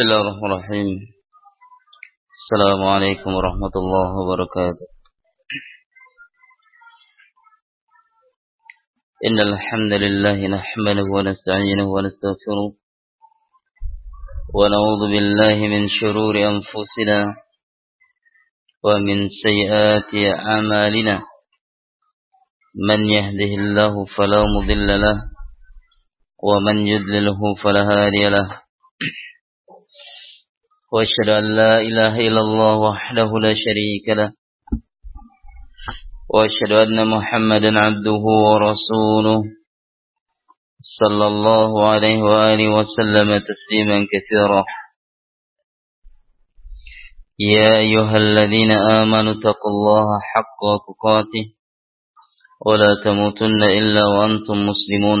بسم الله الرحمن الرحيم السلام عليكم ورحمة الله وبركاته إن الحمد لله نحمده ونستعينه ونستغفره ونعوذ بالله من شرور أنفسنا ومن سيئات أعمالنا من يهده الله فلا مضل له ومن يضلله فلا هادي له وأشهد أن لا إله إلا الله وحده لا شريك له وأشهد أن محمدا عبده ورسوله صلى الله عليه وآله وسلم تسليما كثيرا. يا أيها الذين آمنوا اتقوا الله حق تقاته ولا تموتن إلا وأنتم مسلمون.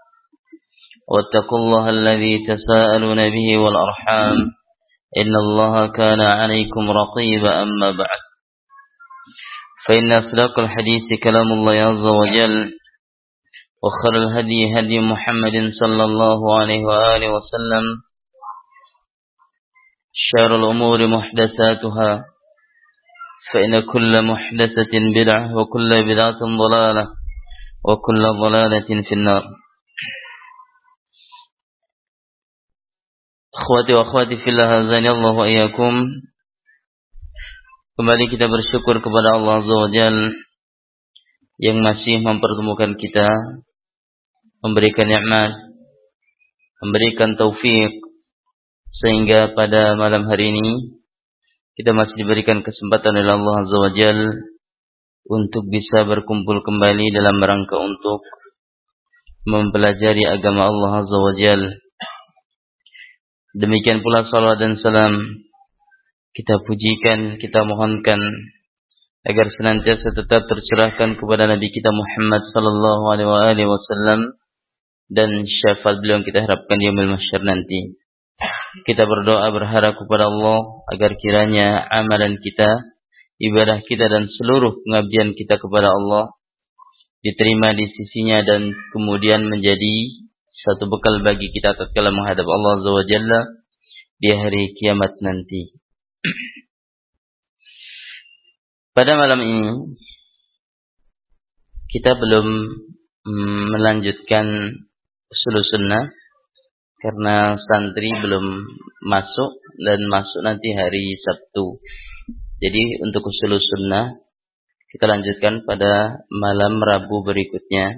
واتقوا الله الذي تساءلون به والأرحام إن الله كان عليكم رقيبا أما بعد. فإن أصدق الحديث كلام الله عز وجل وخر الهدي هدي محمد صلى الله عليه وآله وسلم شر الأمور محدثاتها فإن كل محدثة بدعة وكل بدعة ضلالة وكل ضلالة في النار. Akhwati wa akhwati fillah azani Allah wa iyyakum. Kembali kita bersyukur kepada Allah Azza wa Jal yang masih mempertemukan kita, memberikan nikmat, memberikan taufik sehingga pada malam hari ini kita masih diberikan kesempatan oleh Allah Azza wa Jal untuk bisa berkumpul kembali dalam rangka untuk mempelajari agama Allah Azza wa Jal Demikian pula salawat dan salam kita pujikan, kita mohonkan agar senantiasa tetap tercerahkan kepada Nabi kita Muhammad sallallahu alaihi wasallam dan syafaat beliau kita harapkan di yaumul mahsyar nanti. Kita berdoa berharap kepada Allah agar kiranya amalan kita, ibadah kita dan seluruh pengabdian kita kepada Allah diterima di sisinya dan kemudian menjadi satu bekal bagi kita tatkala menghadap Allah Azza wa Jalla di hari kiamat nanti. Pada malam ini kita belum mm, melanjutkan usul sunnah karena santri belum masuk dan masuk nanti hari Sabtu. Jadi untuk usul sunnah kita lanjutkan pada malam Rabu berikutnya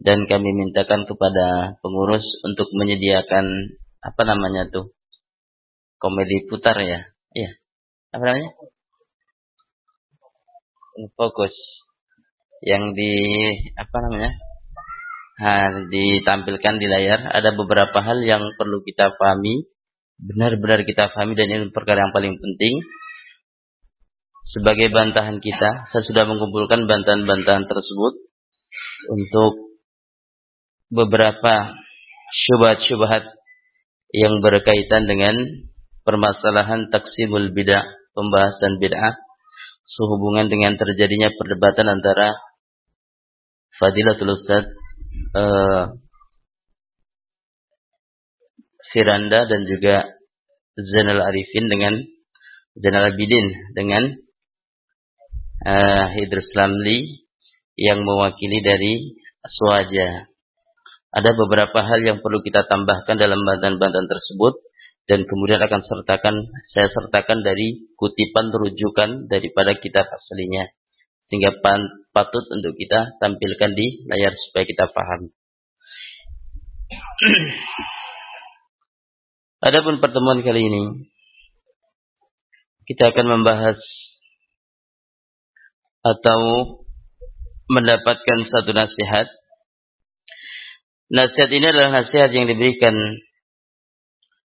dan kami mintakan kepada pengurus untuk menyediakan apa namanya tuh komedi putar ya. Iya. Apa namanya? Fokus. Yang di apa namanya? Ha, ditampilkan di layar. Ada beberapa hal yang perlu kita pahami. Benar-benar kita pahami dan ini perkara yang paling penting. Sebagai bantahan kita saya sudah mengumpulkan bantahan-bantahan tersebut untuk beberapa syubhat-syubhat yang berkaitan dengan permasalahan taksimul bid'ah, pembahasan bid'ah sehubungan dengan terjadinya perdebatan antara Fadilatul Ustaz uh, dan juga Zainal Arifin dengan Zainal Abidin dengan uh, Idris Lamli yang mewakili dari Aswaja ada beberapa hal yang perlu kita tambahkan dalam bantahan-bantahan tersebut dan kemudian akan sertakan saya sertakan dari kutipan rujukan daripada kitab aslinya sehingga patut untuk kita tampilkan di layar supaya kita paham. Adapun pertemuan kali ini kita akan membahas atau mendapatkan satu nasihat Nasihat ini adalah nasihat yang diberikan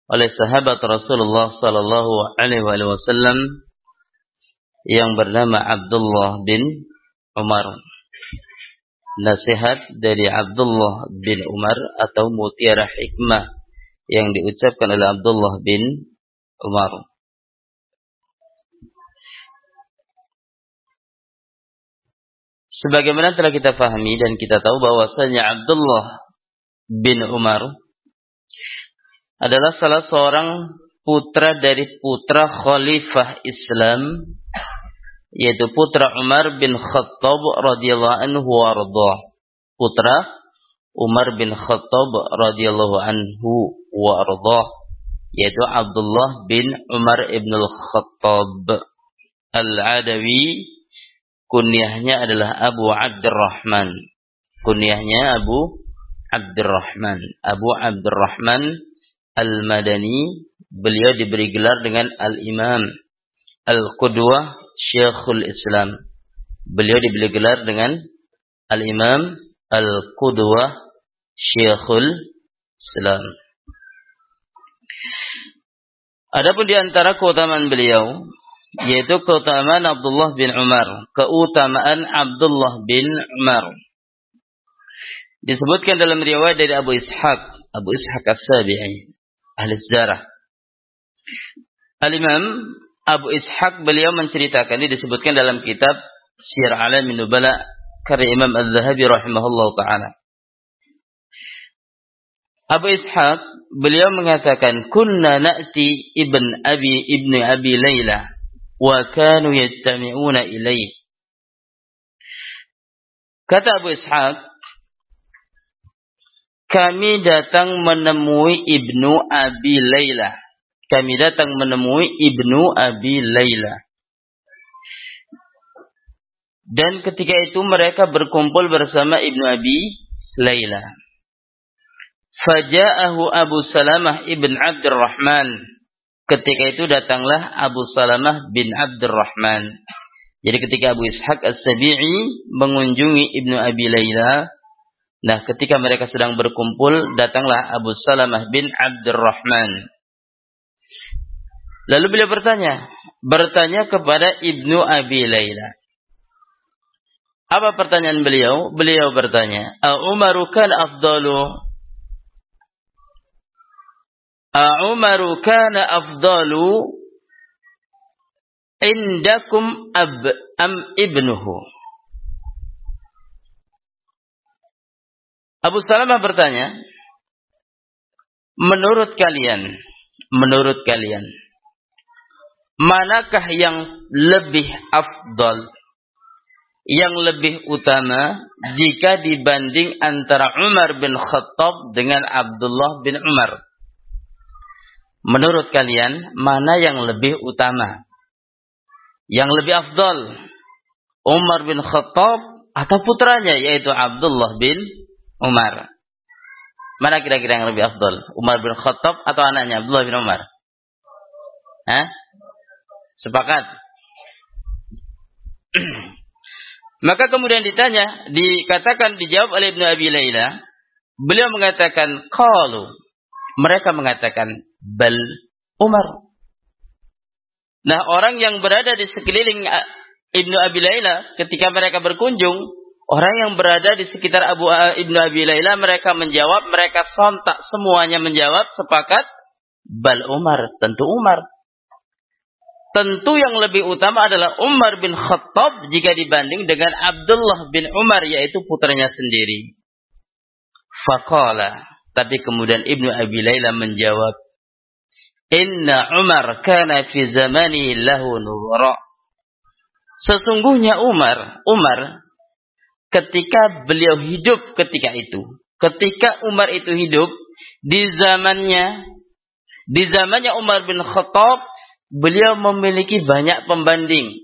oleh sahabat Rasulullah sallallahu alaihi wasallam yang bernama Abdullah bin Umar. Nasihat dari Abdullah bin Umar atau mutiara hikmah yang diucapkan oleh Abdullah bin Umar. Sebagaimana telah kita fahami dan kita tahu bahwasanya Abdullah bin Umar adalah salah seorang putra dari putra khalifah Islam yaitu putra Umar bin Khattab radhiyallahu anhu warḍah. Putra Umar bin Khattab radhiyallahu anhu warḍah yaitu Abdullah bin Umar ibn al-Khattab al-Adawi kunyahnya adalah Abu Abdurrahman kunyahnya Abu Abdurrahman. Abu Abdurrahman Al-Madani. Beliau diberi gelar dengan Al-Imam Al-Qudwah Syekhul Islam. Beliau diberi gelar dengan Al-Imam Al-Qudwah Syekhul Islam. Adapun di antara keutamaan beliau yaitu keutamaan Abdullah bin Umar, keutamaan Abdullah bin Umar. Disebutkan dalam riwayat dari Abu Ishaq, Abu Ishaq As-Sabi'i, ahli sejarah. Al-Imam Abu Ishaq beliau menceritakan ini disebutkan dalam kitab Syiar Alamin Nubala karya Imam Az-Zahabi rahimahullah taala. Abu Ishaq beliau mengatakan kunna na'ti ibn Abi ibnu Abi Laila wa kanu yajtami'una ilaih. Kata Abu Ishaq kami datang menemui Ibnu Abi Laila. Kami datang menemui Ibnu Abi Laila. Dan ketika itu mereka berkumpul bersama Ibnu Abi Laila. Faja'ahu Abu Salamah ibn Abdurrahman. Ketika itu datanglah Abu Salamah bin Abdurrahman. Jadi ketika Abu Ishaq As-Sabi'i mengunjungi Ibnu Abi Layla, nah ketika mereka sedang berkumpul, datanglah Abu Salamah bin Abdurrahman. Lalu beliau bertanya, bertanya kepada Ibnu Abi Layla. Apa pertanyaan beliau? Beliau bertanya, "Umaru kan afdalu Umaru kana afdalu indakum ab am ibnuhu. Abu Salamah bertanya, menurut kalian, menurut kalian, manakah yang lebih afdal, yang lebih utama jika dibanding antara Umar bin Khattab dengan Abdullah bin Umar? Menurut kalian, mana yang lebih utama? Yang lebih afdol? Umar bin Khattab atau putranya yaitu Abdullah bin Umar? Mana kira-kira yang lebih afdol? Umar bin Khattab atau anaknya Abdullah bin Umar? Hah? Sepakat? Maka kemudian ditanya, dikatakan dijawab oleh Ibnu Abi Laila, beliau mengatakan qalu. Mereka mengatakan bal Umar. Nah, orang yang berada di sekeliling uh, Ibnu Abi Laila ketika mereka berkunjung, orang yang berada di sekitar Abu Ibnu Abi Laila mereka menjawab, mereka sontak semuanya menjawab sepakat bal Umar, tentu Umar. Tentu yang lebih utama adalah Umar bin Khattab jika dibanding dengan Abdullah bin Umar yaitu putranya sendiri. Faqala. Tapi kemudian Ibnu Abi Laila menjawab, Inna Umar kana fi zamani lahu. Sesungguhnya Umar, Umar ketika beliau hidup ketika itu, ketika Umar itu hidup di zamannya di zamannya Umar bin Khattab, beliau memiliki banyak pembanding.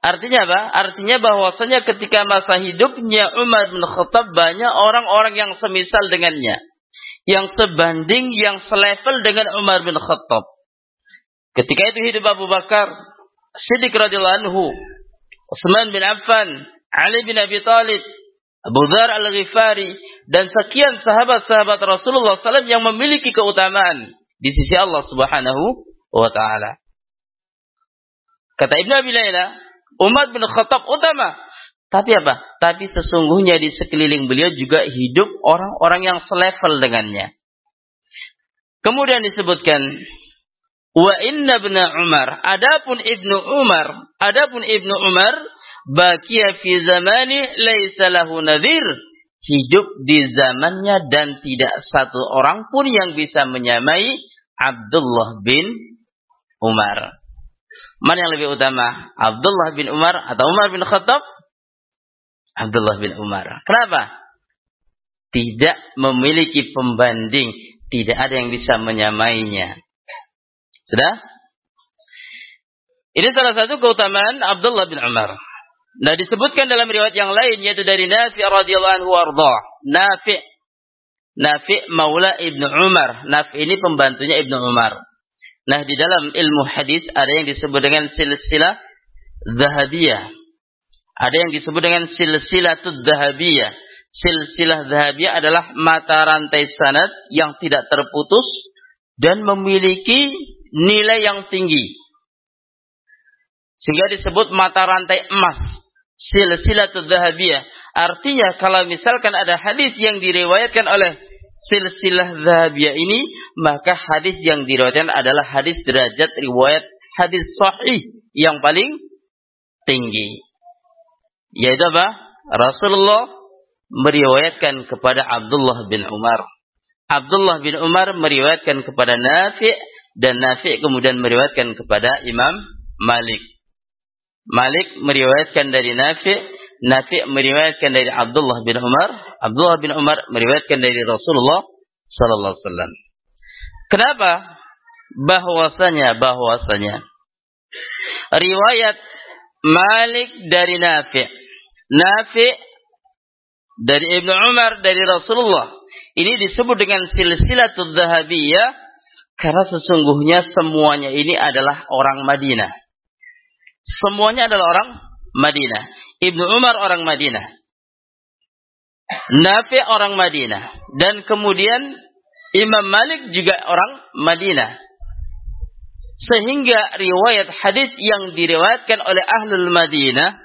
Artinya apa? Artinya bahwasanya ketika masa hidupnya Umar bin Khattab banyak orang-orang yang semisal dengannya yang sebanding, yang selevel dengan Umar bin Khattab. Ketika itu hidup Abu Bakar, Siddiq radhiyallahu anhu, Utsman bin Affan, Ali bin Abi Talib, Abu Dhar al-Ghifari, dan sekian sahabat-sahabat Rasulullah SAW yang memiliki keutamaan di sisi Allah Subhanahu wa Ta'ala. Kata Ibn Abi Layla, Umar bin Khattab utama. Tapi apa? Tapi sesungguhnya di sekeliling beliau juga hidup orang-orang yang selevel dengannya. Kemudian disebutkan wa inna ibn Umar adapun Ibnu Umar adapun Ibnu Umar bakia fi zamani laisa lahu nadhir hidup di zamannya dan tidak satu orang pun yang bisa menyamai Abdullah bin Umar. Mana yang lebih utama? Abdullah bin Umar atau Umar bin Khattab? Abdullah bin Umar. Kenapa? Tidak memiliki pembanding. Tidak ada yang bisa menyamainya. Sudah? Ini salah satu keutamaan Abdullah bin Umar. Nah disebutkan dalam riwayat yang lain yaitu dari Nafi radhiyallahu anhu arda. Nafi Nafi Maula Ibnu Umar. Nafi ini pembantunya Ibnu Umar. Nah di dalam ilmu hadis ada yang disebut dengan silsilah zahabiyah. Ada yang disebut dengan silsilatul zahabiyah. Silsilah zahabiyah adalah mata rantai sanad yang tidak terputus dan memiliki nilai yang tinggi. Sehingga disebut mata rantai emas silsilatul zahabiyah. Artinya kalau misalkan ada hadis yang diriwayatkan oleh silsilah zahabiyah ini, maka hadis yang diriwayatkan adalah hadis derajat riwayat hadis sahih yang paling tinggi. Yaitu apa? Rasulullah meriwayatkan kepada Abdullah bin Umar. Abdullah bin Umar meriwayatkan kepada Nafi' dan Nafi' kemudian meriwayatkan kepada Imam Malik. Malik meriwayatkan dari Nafi, Nafi meriwayatkan dari Abdullah bin Umar, Abdullah bin Umar meriwayatkan dari Rasulullah sallallahu alaihi wasallam. Kenapa? Bahwasanya bahwasanya riwayat Malik dari Nafi, Nafi dari Ibnu Umar dari Rasulullah. Ini disebut dengan silsilatul zahabiyah karena sesungguhnya semuanya ini adalah orang Madinah. Semuanya adalah orang Madinah. Ibnu Umar orang Madinah. Nafi orang Madinah. Dan kemudian Imam Malik juga orang Madinah. Sehingga riwayat hadis yang diriwayatkan oleh Ahlul Madinah,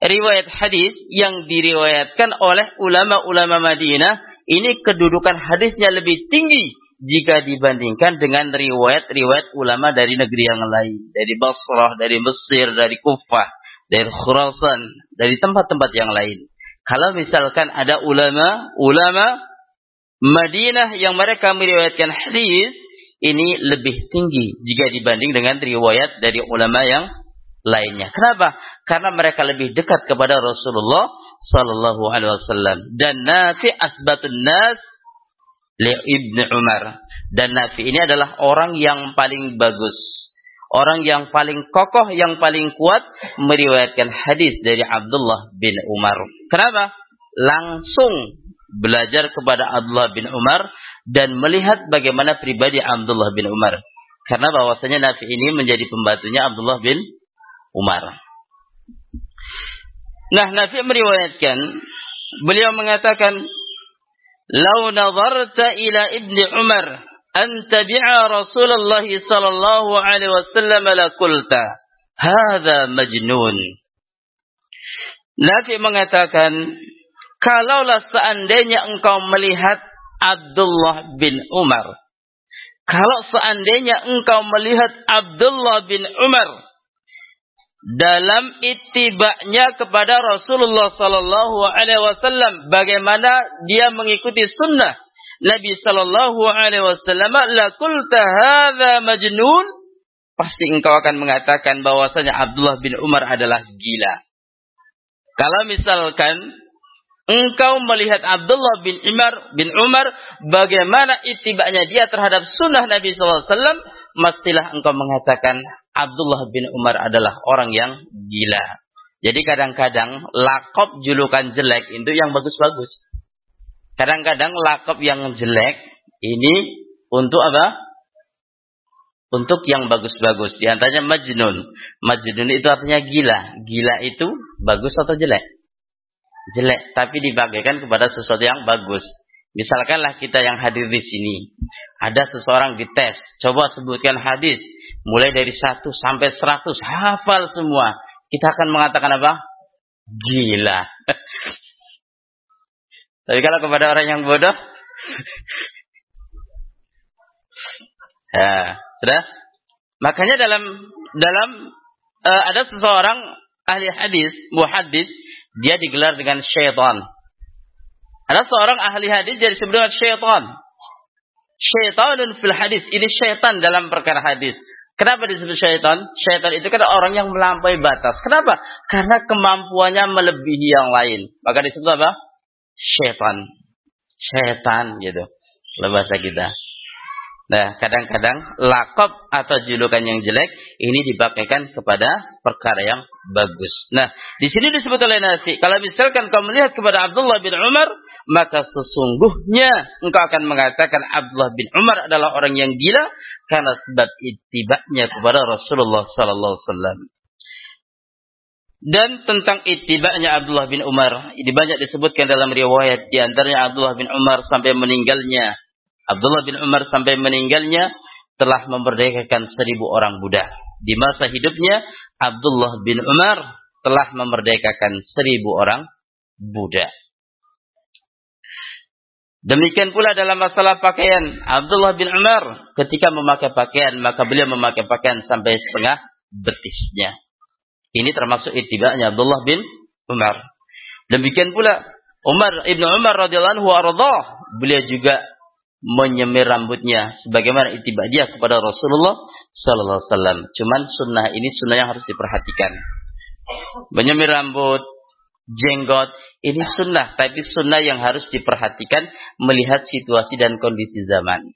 riwayat hadis yang diriwayatkan oleh ulama-ulama Madinah, ini kedudukan hadisnya lebih tinggi jika dibandingkan dengan riwayat-riwayat ulama dari negeri yang lain, dari Basrah, dari Mesir, dari Kufah, dari Khurasan, dari tempat-tempat yang lain. Kalau misalkan ada ulama, ulama Madinah yang mereka meriwayatkan hadis, ini lebih tinggi jika dibanding dengan riwayat dari ulama yang lainnya. Kenapa? Karena mereka lebih dekat kepada Rasulullah sallallahu alaihi wasallam dan nafi asbatun nas Ibn Umar. Dan Nafi ini adalah orang yang paling bagus. Orang yang paling kokoh, yang paling kuat meriwayatkan hadis dari Abdullah bin Umar. Kenapa? Langsung belajar kepada Abdullah bin Umar dan melihat bagaimana pribadi Abdullah bin Umar. Karena bahwasanya Nafi ini menjadi pembantunya Abdullah bin Umar. Nah, Nafi meriwayatkan, beliau mengatakan, "Lau nazarta ila Ibni Umar an tabi'a Rasulullah sallallahu alaihi wasallam la qulta majnun." Nafi mengatakan, "Kalaulah seandainya engkau melihat Abdullah bin Umar, kalau seandainya engkau melihat Abdullah bin Umar, dalam itibaknya kepada Rasulullah sallallahu alaihi wasallam bagaimana dia mengikuti sunnah Nabi sallallahu alaihi wasallam la qulta hadza majnun? Pasti engkau akan mengatakan bahwasanya Abdullah bin Umar adalah gila. Kalau misalkan engkau melihat Abdullah bin Umar bin Umar bagaimana itibaknya dia terhadap sunnah Nabi sallallahu alaihi wasallam mestilah engkau mengatakan Abdullah bin Umar adalah orang yang gila. Jadi kadang-kadang lakop julukan jelek itu yang bagus-bagus. Kadang-kadang lakop yang jelek ini untuk apa? Untuk yang bagus-bagus. Di antaranya majnun. Majnun itu artinya gila. Gila itu bagus atau jelek? Jelek. Tapi dibagikan kepada sesuatu yang bagus. Misalkanlah kita yang hadir di sini. Ada seseorang dites, coba sebutkan hadis. Mulai dari satu sampai seratus, hafal semua. Kita akan mengatakan apa? Gila. Tapi kalau kepada orang yang bodoh, ya, sudah. Makanya dalam dalam uh, ada seseorang ahli hadis, muhaddis, dia digelar dengan syaitan. Ada seorang ahli hadis jadi disebut dengan syaitan. Syaitanun fil hadis. Ini syaitan dalam perkara hadis. Kenapa disebut syaitan? Syaitan itu kan orang yang melampaui batas. Kenapa? Karena kemampuannya melebihi yang lain. Maka disebut apa? Syaitan. Syaitan gitu. Bahasa kita. Nah, kadang-kadang lakop atau julukan yang jelek ini dipakaikan kepada perkara yang bagus. Nah, di sini disebut oleh nasi. Kalau misalkan kau melihat kepada Abdullah bin Umar, maka sesungguhnya engkau akan mengatakan Abdullah bin Umar adalah orang yang gila karena sebab itibaknya kepada Rasulullah sallallahu alaihi. Dan tentang itibaknya Abdullah bin Umar, ini banyak disebutkan dalam riwayat di antaranya Abdullah bin Umar sampai meninggalnya Abdullah bin Umar sampai meninggalnya telah memerdekakan seribu orang budak. Di masa hidupnya, Abdullah bin Umar telah memerdekakan seribu orang budak. Demikian pula dalam masalah pakaian. Abdullah bin Umar ketika memakai pakaian, maka beliau memakai pakaian sampai setengah betisnya. Ini termasuk itibaknya Abdullah bin Umar. Demikian pula Umar ibnu Umar radhiyallahu anhu beliau juga menyemir rambutnya sebagaimana itibak dia kepada Rasulullah sallallahu alaihi wasallam. Cuman sunnah ini sunnah yang harus diperhatikan. Menyemir rambut, jenggot, ini sunnah, tapi sunnah yang harus diperhatikan melihat situasi dan kondisi zaman.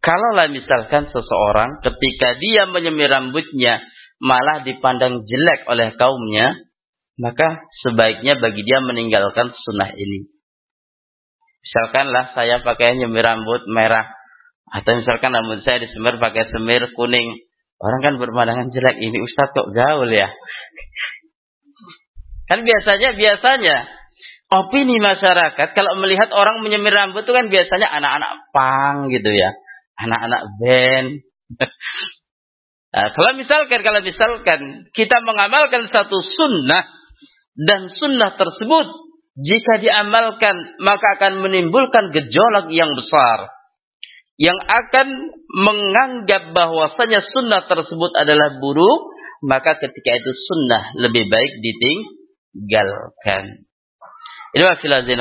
Kalaulah misalkan seseorang ketika dia menyemir rambutnya malah dipandang jelek oleh kaumnya, maka sebaiknya bagi dia meninggalkan sunnah ini. Misalkanlah saya pakai nyemir rambut merah. Atau misalkan rambut saya disemir pakai semir kuning. Orang kan berpandangan jelek. Ini Ustadz kok gaul ya. Kan biasanya, biasanya. Opini masyarakat kalau melihat orang menyemir rambut itu kan biasanya anak-anak pang gitu ya. Anak-anak band. Nah, kalau misalkan, kalau misalkan kita mengamalkan satu sunnah dan sunnah tersebut jika diamalkan maka akan menimbulkan gejolak yang besar yang akan menganggap bahwasanya sunnah tersebut adalah buruk maka ketika itu sunnah lebih baik ditinggalkan ini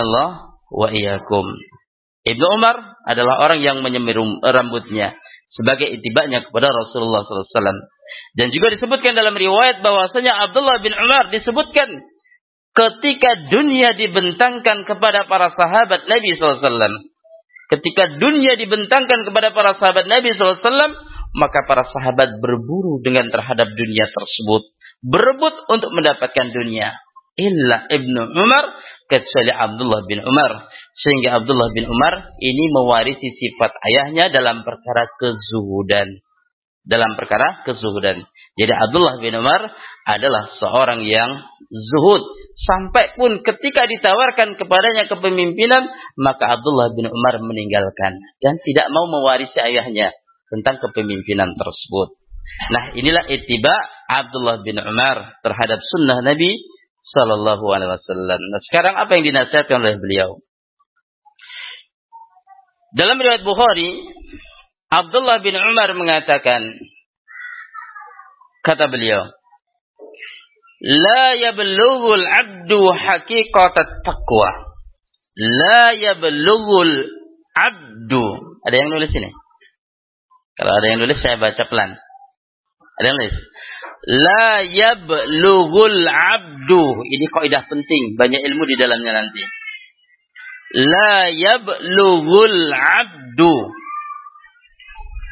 Allah wa iyyakum Ibnu Umar adalah orang yang menyemir rambutnya sebagai itibaknya kepada Rasulullah SAW. Dan juga disebutkan dalam riwayat bahwasanya Abdullah bin Umar disebutkan ketika dunia dibentangkan kepada para sahabat Nabi SAW. Ketika dunia dibentangkan kepada para sahabat Nabi SAW, maka para sahabat berburu dengan terhadap dunia tersebut. Berebut untuk mendapatkan dunia. Illa Ibnu Umar, kecuali Abdullah bin Umar. Sehingga Abdullah bin Umar ini mewarisi sifat ayahnya dalam perkara kezuhudan. Dalam perkara kezuhudan. Jadi Abdullah bin Umar adalah seorang yang zuhud. Sampai pun ketika ditawarkan kepadanya kepemimpinan, maka Abdullah bin Umar meninggalkan. Dan tidak mau mewarisi ayahnya tentang kepemimpinan tersebut. Nah inilah itiba Abdullah bin Umar terhadap sunnah Nabi Sallallahu Alaihi Wasallam. Nah sekarang apa yang dinasihatkan oleh beliau? Dalam riwayat Bukhari, Abdullah bin Umar mengatakan, Kata beliau, La yablughul abdu haqiqatat taqwa. La yablughul abdu. Ada yang nulis ini? Kalau ada yang nulis saya baca pelan. Ada yang nulis? La yablughul abdu. Ini kaidah penting, banyak ilmu di dalamnya nanti. La yablughul abdu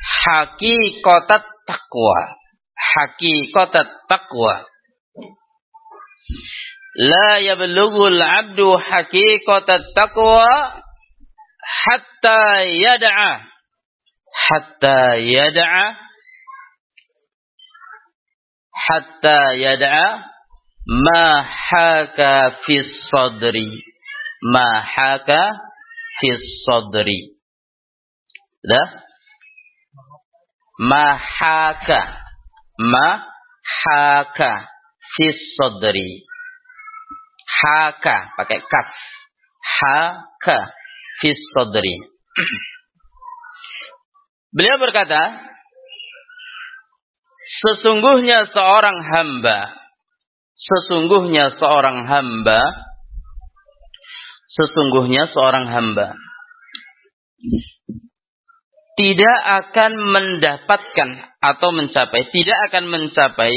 haqiqatat taqwa haqiqatat taqwa. La yablughul 'abdu haqiqatat taqwa hatta yad'a hatta yad'a hatta yad'a ma haka fi sadri ma haka fi sadri. Dah? Mahaka. Mahaka. Fis sadri. Haka. Pakai kaf. Haka. Fis sadri. Beliau berkata, sesungguhnya seorang hamba, sesungguhnya seorang hamba, sesungguhnya seorang hamba tidak akan mendapatkan atau mencapai, tidak akan mencapai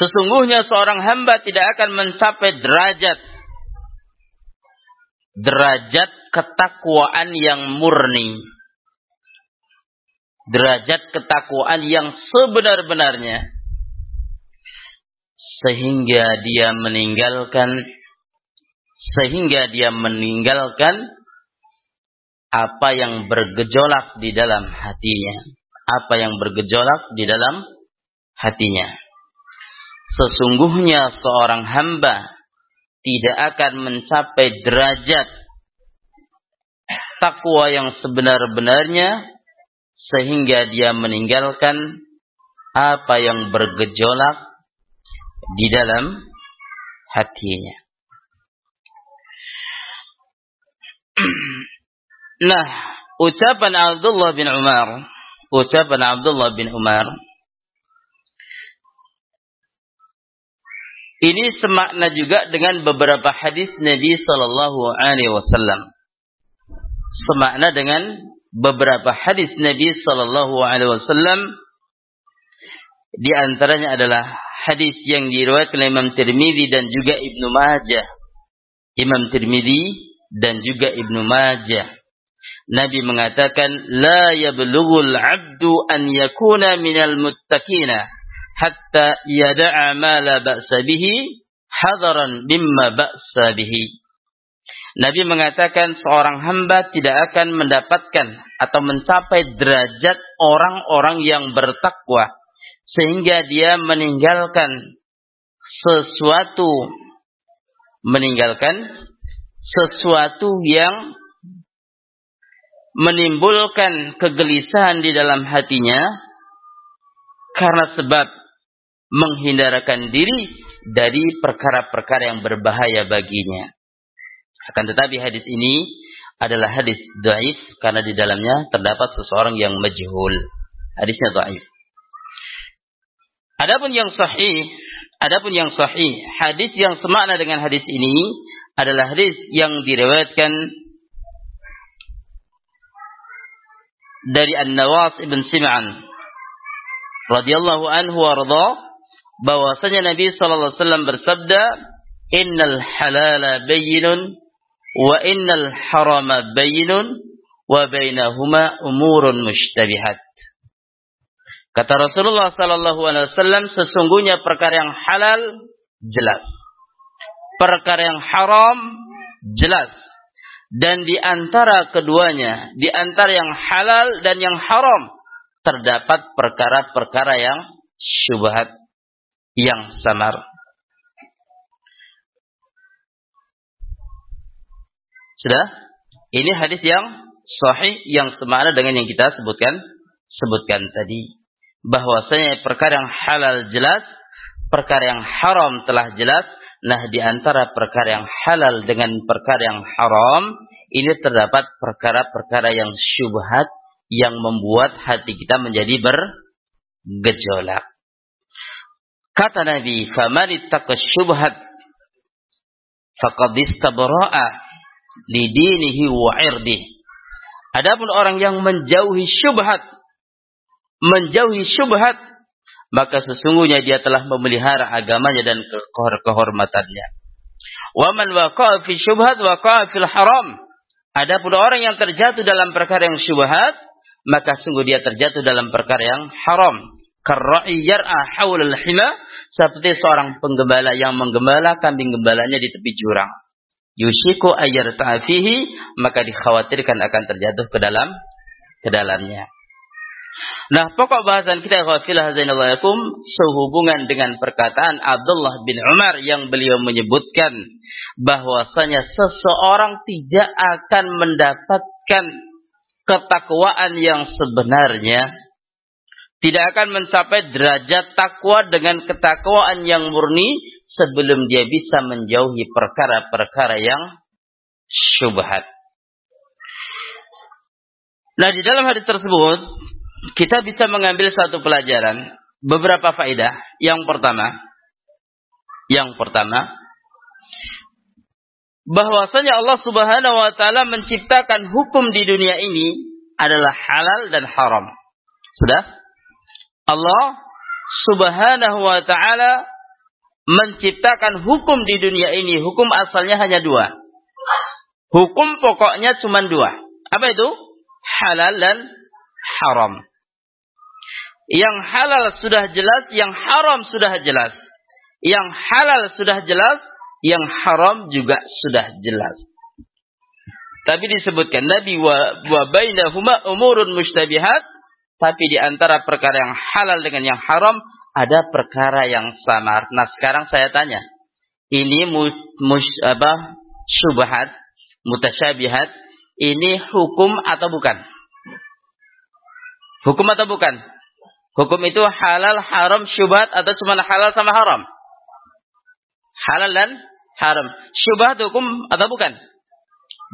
Sesungguhnya seorang hamba tidak akan mencapai derajat derajat ketakwaan yang murni. Derajat ketakwaan yang sebenar-benarnya. Sehingga dia meninggalkan sehingga dia meninggalkan apa yang bergejolak di dalam hatinya. Apa yang bergejolak di dalam hatinya. Sesungguhnya seorang hamba tidak akan mencapai derajat takwa yang sebenar-benarnya sehingga dia meninggalkan apa yang bergejolak di dalam hatinya. nah, ucapan Abdullah bin Umar, ucapan Abdullah bin Umar Ini semakna juga dengan beberapa hadis Nabi Sallallahu Alaihi Wasallam. Semakna dengan beberapa hadis Nabi Sallallahu Alaihi Wasallam. Di antaranya adalah hadis yang diriwayatkan oleh Imam Tirmidzi dan juga Ibnu Majah. Imam Tirmidzi dan juga Ibnu Majah. Nabi mengatakan, La yablughul abdu an yakuna minal muttaqina hatta yada'a ma la ba'sa bihi hadaran mimma ba'sa bihi. Nabi mengatakan seorang hamba tidak akan mendapatkan atau mencapai derajat orang-orang yang bertakwa sehingga dia meninggalkan sesuatu meninggalkan sesuatu yang menimbulkan kegelisahan di dalam hatinya karena sebab menghindarkan diri dari perkara-perkara yang berbahaya baginya. Akan tetapi hadis ini adalah hadis daif karena di dalamnya terdapat seseorang yang majhul. Hadisnya daif. Adapun yang sahih, adapun yang sahih, hadis yang semakna dengan hadis ini adalah hadis yang diriwayatkan dari An-Nawas ibn Sim'an radhiyallahu anhu warḍah bahwasanya Nabi sallallahu alaihi wasallam bersabda, "Innal halala bayyinun wa innal harama bayyinun wa bainahuma umurun mushtabihat." Kata Rasulullah sallallahu alaihi wasallam, sesungguhnya perkara yang halal jelas. Perkara yang haram jelas. Dan di antara keduanya, di antara yang halal dan yang haram, terdapat perkara-perkara yang syubhat yang samar. Sudah? Ini hadis yang sahih yang semakna dengan yang kita sebutkan sebutkan tadi. Bahwasanya perkara yang halal jelas, perkara yang haram telah jelas. Nah, di antara perkara yang halal dengan perkara yang haram, ini terdapat perkara-perkara yang syubhat yang membuat hati kita menjadi bergejolak. Kata Nabi, "Faman ittaqa syubhat faqad istabra'a li dinihi wa 'irdihi." Adapun orang yang menjauhi syubhat, menjauhi syubhat, maka sesungguhnya dia telah memelihara agamanya dan kehormatannya. Wa man waqa'a fi syubhat waqa'a fil haram. Adapun orang yang terjatuh dalam perkara yang syubhat, maka sungguh dia terjatuh dalam perkara yang haram. Karra'i yar'a al hima seperti seorang penggembala yang menggembala kambing gembalanya di tepi jurang. Yushiku ayar ta'afihi, maka dikhawatirkan akan terjatuh ke dalam ke dalamnya. Nah, pokok bahasan kita ghafilah zainallahikum sehubungan dengan perkataan Abdullah bin Umar yang beliau menyebutkan bahwasanya seseorang tidak akan mendapatkan ketakwaan yang sebenarnya tidak akan mencapai derajat takwa dengan ketakwaan yang murni sebelum dia bisa menjauhi perkara-perkara yang syubhat. Nah, di dalam hadis tersebut kita bisa mengambil satu pelajaran, beberapa faedah. Yang pertama, yang pertama, bahwasanya Allah Subhanahu wa taala menciptakan hukum di dunia ini adalah halal dan haram. Sudah? Allah subhanahu wa ta'ala menciptakan hukum di dunia ini. Hukum asalnya hanya dua. Hukum pokoknya cuma dua. Apa itu? Halal dan haram. Yang halal sudah jelas, yang haram sudah jelas. Yang halal sudah jelas, yang haram juga sudah jelas. Tapi disebutkan Nabi wa, wa bainahuma umurun mustabihat tapi di antara perkara yang halal dengan yang haram ada perkara yang samar. Nah sekarang saya tanya, ini mus, syubhat, mutasyabihat, ini hukum atau bukan? Hukum atau bukan? Hukum itu halal, haram, syubhat atau cuma halal sama haram? Halal dan haram. Syubhat hukum atau bukan?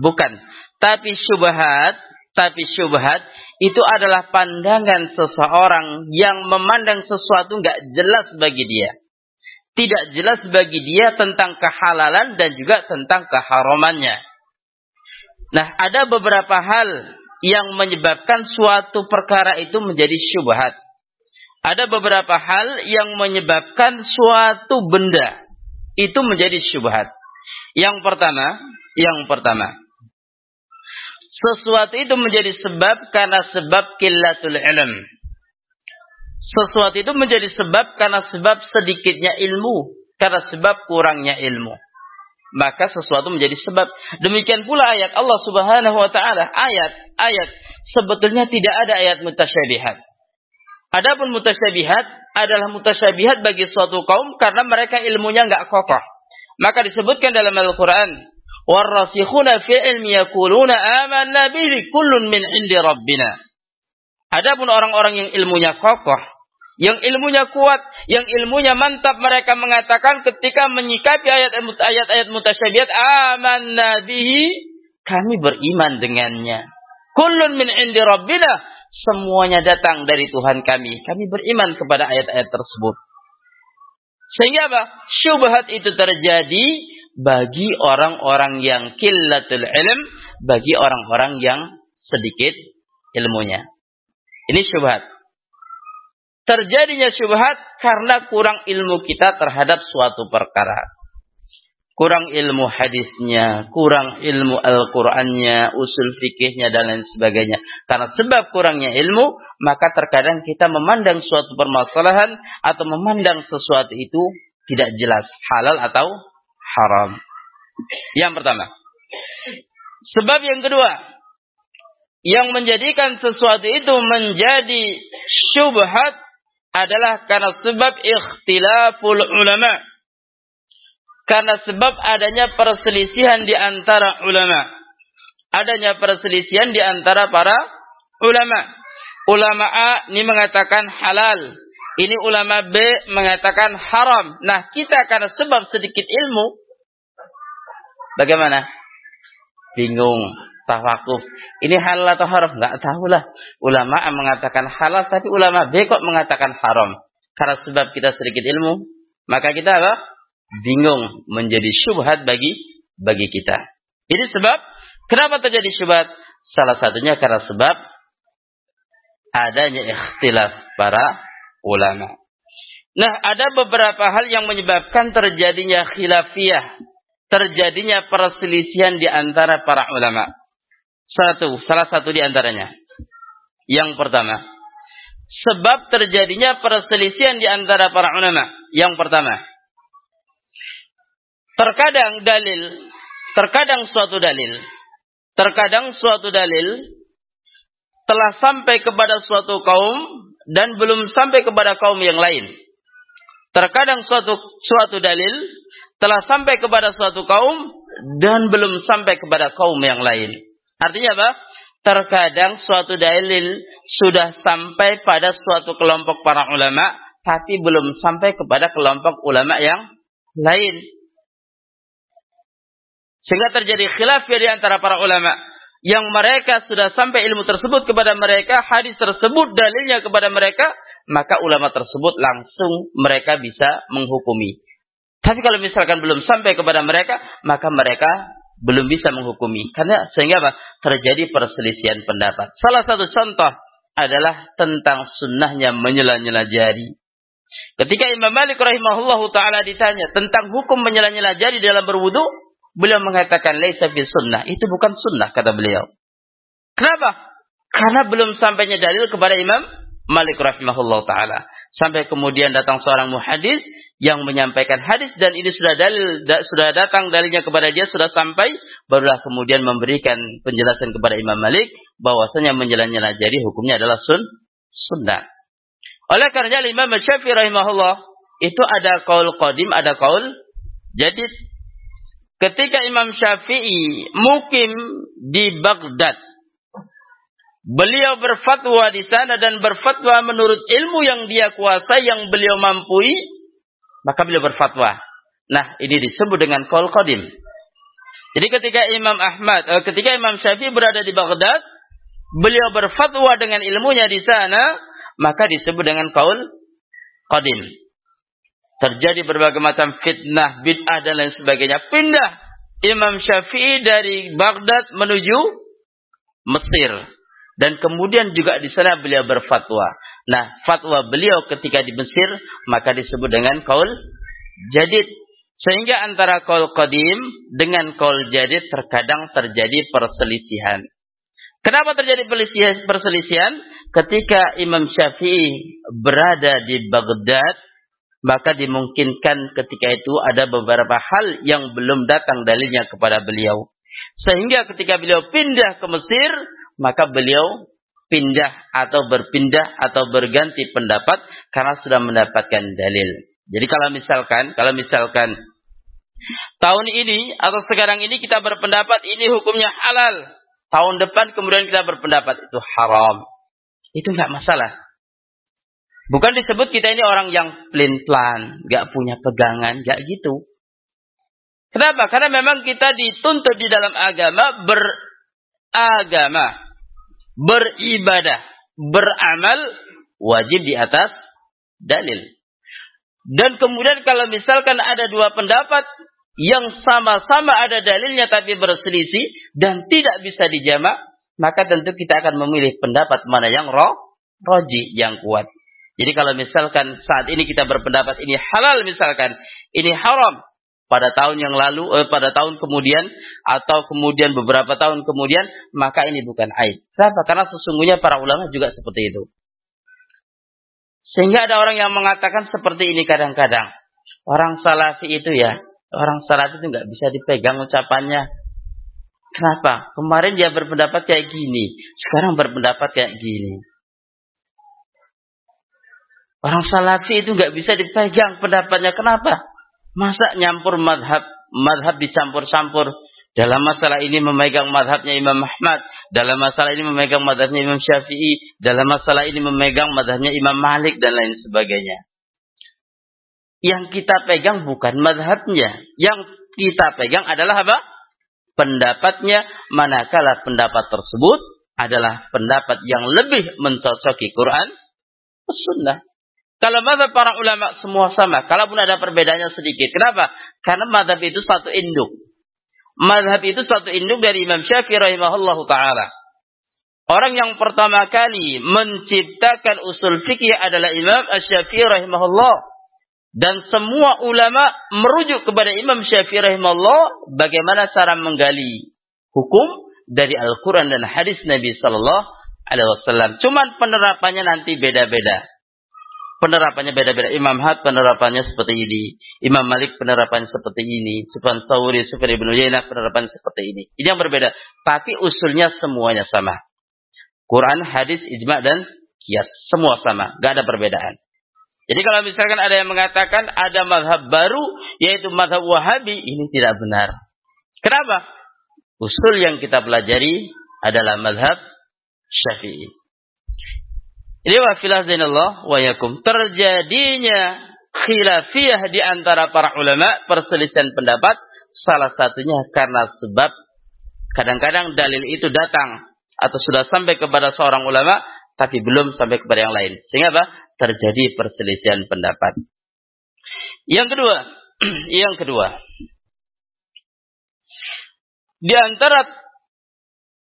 Bukan. Tapi syubhat, tapi syubhat itu adalah pandangan seseorang yang memandang sesuatu nggak jelas bagi dia. Tidak jelas bagi dia tentang kehalalan dan juga tentang keharamannya. Nah, ada beberapa hal yang menyebabkan suatu perkara itu menjadi syubhat. Ada beberapa hal yang menyebabkan suatu benda itu menjadi syubhat. Yang pertama, yang pertama, sesuatu itu menjadi sebab karena sebab killatul ilm. Sesuatu itu menjadi sebab karena sebab sedikitnya ilmu, karena sebab kurangnya ilmu. Maka sesuatu menjadi sebab. Demikian pula ayat Allah Subhanahu wa taala, ayat-ayat sebetulnya tidak ada ayat mutasyabihat. Adapun mutasyabihat adalah mutasyabihat bagi suatu kaum karena mereka ilmunya enggak kokoh. Maka disebutkan dalam Al-Qur'an, Warasikhuna fi ilmi yakuluna amanna bihi kullun min indi rabbina. Adapun orang-orang yang ilmunya kokoh, yang ilmunya kuat, yang ilmunya mantap mereka mengatakan ketika menyikapi ayat-ayat mutasyabihat amanna bihi kami beriman dengannya. Kullun min indi rabbina semuanya datang dari Tuhan kami. Kami beriman kepada ayat-ayat tersebut. Sehingga apa? Syubhat itu terjadi bagi orang-orang yang killatul ilm, bagi orang-orang yang sedikit ilmunya. Ini syubhat. Terjadinya syubhat karena kurang ilmu kita terhadap suatu perkara. Kurang ilmu hadisnya, kurang ilmu Al-Qur'annya, usul fikihnya dan lain sebagainya. Karena sebab kurangnya ilmu, maka terkadang kita memandang suatu permasalahan atau memandang sesuatu itu tidak jelas halal atau haram. Yang pertama. Sebab yang kedua. Yang menjadikan sesuatu itu menjadi syubhat adalah karena sebab ikhtilaful ulama. Karena sebab adanya perselisihan di antara ulama. Adanya perselisihan di antara para ulama. Ulama A ini mengatakan halal. Ini ulama B mengatakan haram. Nah, kita karena sebab sedikit ilmu, Bagaimana? Bingung, tawakuf. Ini halal atau haram? Enggak tahulah. Ulama mengatakan halal, tapi ulama B kok mengatakan haram. Karena sebab kita sedikit ilmu, maka kita apa? Bingung menjadi syubhat bagi bagi kita. Ini sebab kenapa terjadi syubhat? Salah satunya karena sebab adanya ikhtilaf para ulama. Nah, ada beberapa hal yang menyebabkan terjadinya khilafiyah terjadinya perselisihan di antara para ulama. Satu, salah satu di antaranya. Yang pertama, sebab terjadinya perselisihan di antara para ulama. Yang pertama, terkadang dalil, terkadang suatu dalil, terkadang suatu dalil telah sampai kepada suatu kaum dan belum sampai kepada kaum yang lain. Terkadang suatu suatu dalil telah sampai kepada suatu kaum dan belum sampai kepada kaum yang lain. Artinya apa? Terkadang suatu dalil sudah sampai pada suatu kelompok para ulama, tapi belum sampai kepada kelompok ulama yang lain. Sehingga terjadi khilaf di antara para ulama yang mereka sudah sampai ilmu tersebut kepada mereka, hadis tersebut dalilnya kepada mereka, maka ulama tersebut langsung mereka bisa menghukumi. Tapi kalau misalkan belum sampai kepada mereka, maka mereka belum bisa menghukumi. Karena sehingga apa? Terjadi perselisihan pendapat. Salah satu contoh adalah tentang sunnahnya menyela-nyela jari. Ketika Imam Malik rahimahullah ta'ala ditanya tentang hukum menyela-nyela jari dalam berwudu, beliau mengatakan, Laisa fi sunnah. Itu bukan sunnah, kata beliau. Kenapa? Karena belum sampainya dalil kepada Imam Malik rahimahullah taala. Sampai kemudian datang seorang muhadis yang menyampaikan hadis dan ini sudah dalil da, sudah datang dalilnya kepada dia sudah sampai barulah kemudian memberikan penjelasan kepada Imam Malik bahwasanya menjalannya jadi hukumnya adalah sun sunnah. Oleh karena Imam Syafi'i rahimahullah itu ada kaul qadim, ada kaul jadid. Ketika Imam Syafi'i mukim di Baghdad Beliau berfatwa di sana dan berfatwa menurut ilmu yang dia kuasai yang beliau mampui, maka beliau berfatwa. Nah, ini disebut dengan kol qadim. Jadi ketika Imam Ahmad, eh, ketika Imam Syafi'i berada di Baghdad, beliau berfatwa dengan ilmunya di sana, maka disebut dengan kaul qadim. Terjadi berbagai macam fitnah, bid'ah dan lain sebagainya. Pindah Imam Syafi'i dari Baghdad menuju Mesir. Dan kemudian juga di sana beliau berfatwa. Nah, fatwa beliau ketika di Mesir maka disebut dengan kaul jadid. Sehingga antara kaul qadim dengan kaul jadid terkadang terjadi perselisihan. Kenapa terjadi perselisihan? Ketika Imam Syafi'i berada di Baghdad, maka dimungkinkan ketika itu ada beberapa hal yang belum datang dalilnya kepada beliau. Sehingga ketika beliau pindah ke Mesir, maka beliau pindah atau berpindah atau berganti pendapat karena sudah mendapatkan dalil. Jadi kalau misalkan, kalau misalkan tahun ini atau sekarang ini kita berpendapat ini hukumnya halal, tahun depan kemudian kita berpendapat itu haram. Itu nggak masalah. Bukan disebut kita ini orang yang plan-plan, nggak punya pegangan, nggak gitu. Kenapa? Karena memang kita dituntut di dalam agama beragama beribadah, beramal wajib di atas dalil. Dan kemudian kalau misalkan ada dua pendapat yang sama-sama ada dalilnya tapi berselisih dan tidak bisa dijamak, maka tentu kita akan memilih pendapat mana yang roh, roji yang kuat. Jadi kalau misalkan saat ini kita berpendapat ini halal misalkan, ini haram, pada tahun yang lalu, eh, pada tahun kemudian, atau kemudian beberapa tahun kemudian, maka ini bukan aib. Kenapa? Karena sesungguhnya para ulama juga seperti itu. Sehingga ada orang yang mengatakan seperti ini kadang-kadang. Orang salafi itu ya, orang salafi itu nggak bisa dipegang ucapannya. Kenapa? Kemarin dia berpendapat kayak gini, sekarang berpendapat kayak gini. Orang salafi itu nggak bisa dipegang pendapatnya. Kenapa? Masa nyampur madhab, madhab dicampur-campur. Dalam masalah ini memegang madhabnya Imam Ahmad. Dalam masalah ini memegang madhabnya Imam Syafi'i. Dalam masalah ini memegang madhabnya Imam Malik dan lain sebagainya. Yang kita pegang bukan madhabnya. Yang kita pegang adalah apa? Pendapatnya manakala pendapat tersebut adalah pendapat yang lebih mencocoki Quran Sunnah. Kalau mazhab para ulama semua sama, kalaupun ada perbedaannya sedikit. Kenapa? Karena mazhab itu satu induk. Mazhab itu satu induk dari Imam Syafi'i rahimahullahu taala. Orang yang pertama kali menciptakan usul fikih adalah Imam Syafi'i rahimahullah. Dan semua ulama merujuk kepada Imam Syafi'i rahimahullah bagaimana cara menggali hukum dari Al-Quran dan hadis Nabi Sallallahu Alaihi Wasallam. Cuman penerapannya nanti beda-beda penerapannya beda-beda. Imam Had penerapannya seperti ini. Imam Malik penerapannya seperti ini. Sufyan Sauri, Sufyan Ibn Uyainah penerapannya seperti ini. Ini yang berbeda. Tapi usulnya semuanya sama. Quran, hadis, ijma' dan kias. Semua sama, gak ada perbedaan. Jadi kalau misalkan ada yang mengatakan ada madhab baru, yaitu madhab wahabi, ini tidak benar. Kenapa? Usul yang kita pelajari adalah madhab syafi'i. Ini wa zainallah wa yakum. Terjadinya khilafiyah di antara para ulama, perselisihan pendapat, salah satunya karena sebab kadang-kadang dalil itu datang atau sudah sampai kepada seorang ulama, tapi belum sampai kepada yang lain. Sehingga apa? Terjadi perselisihan pendapat. Yang kedua, yang kedua, di antara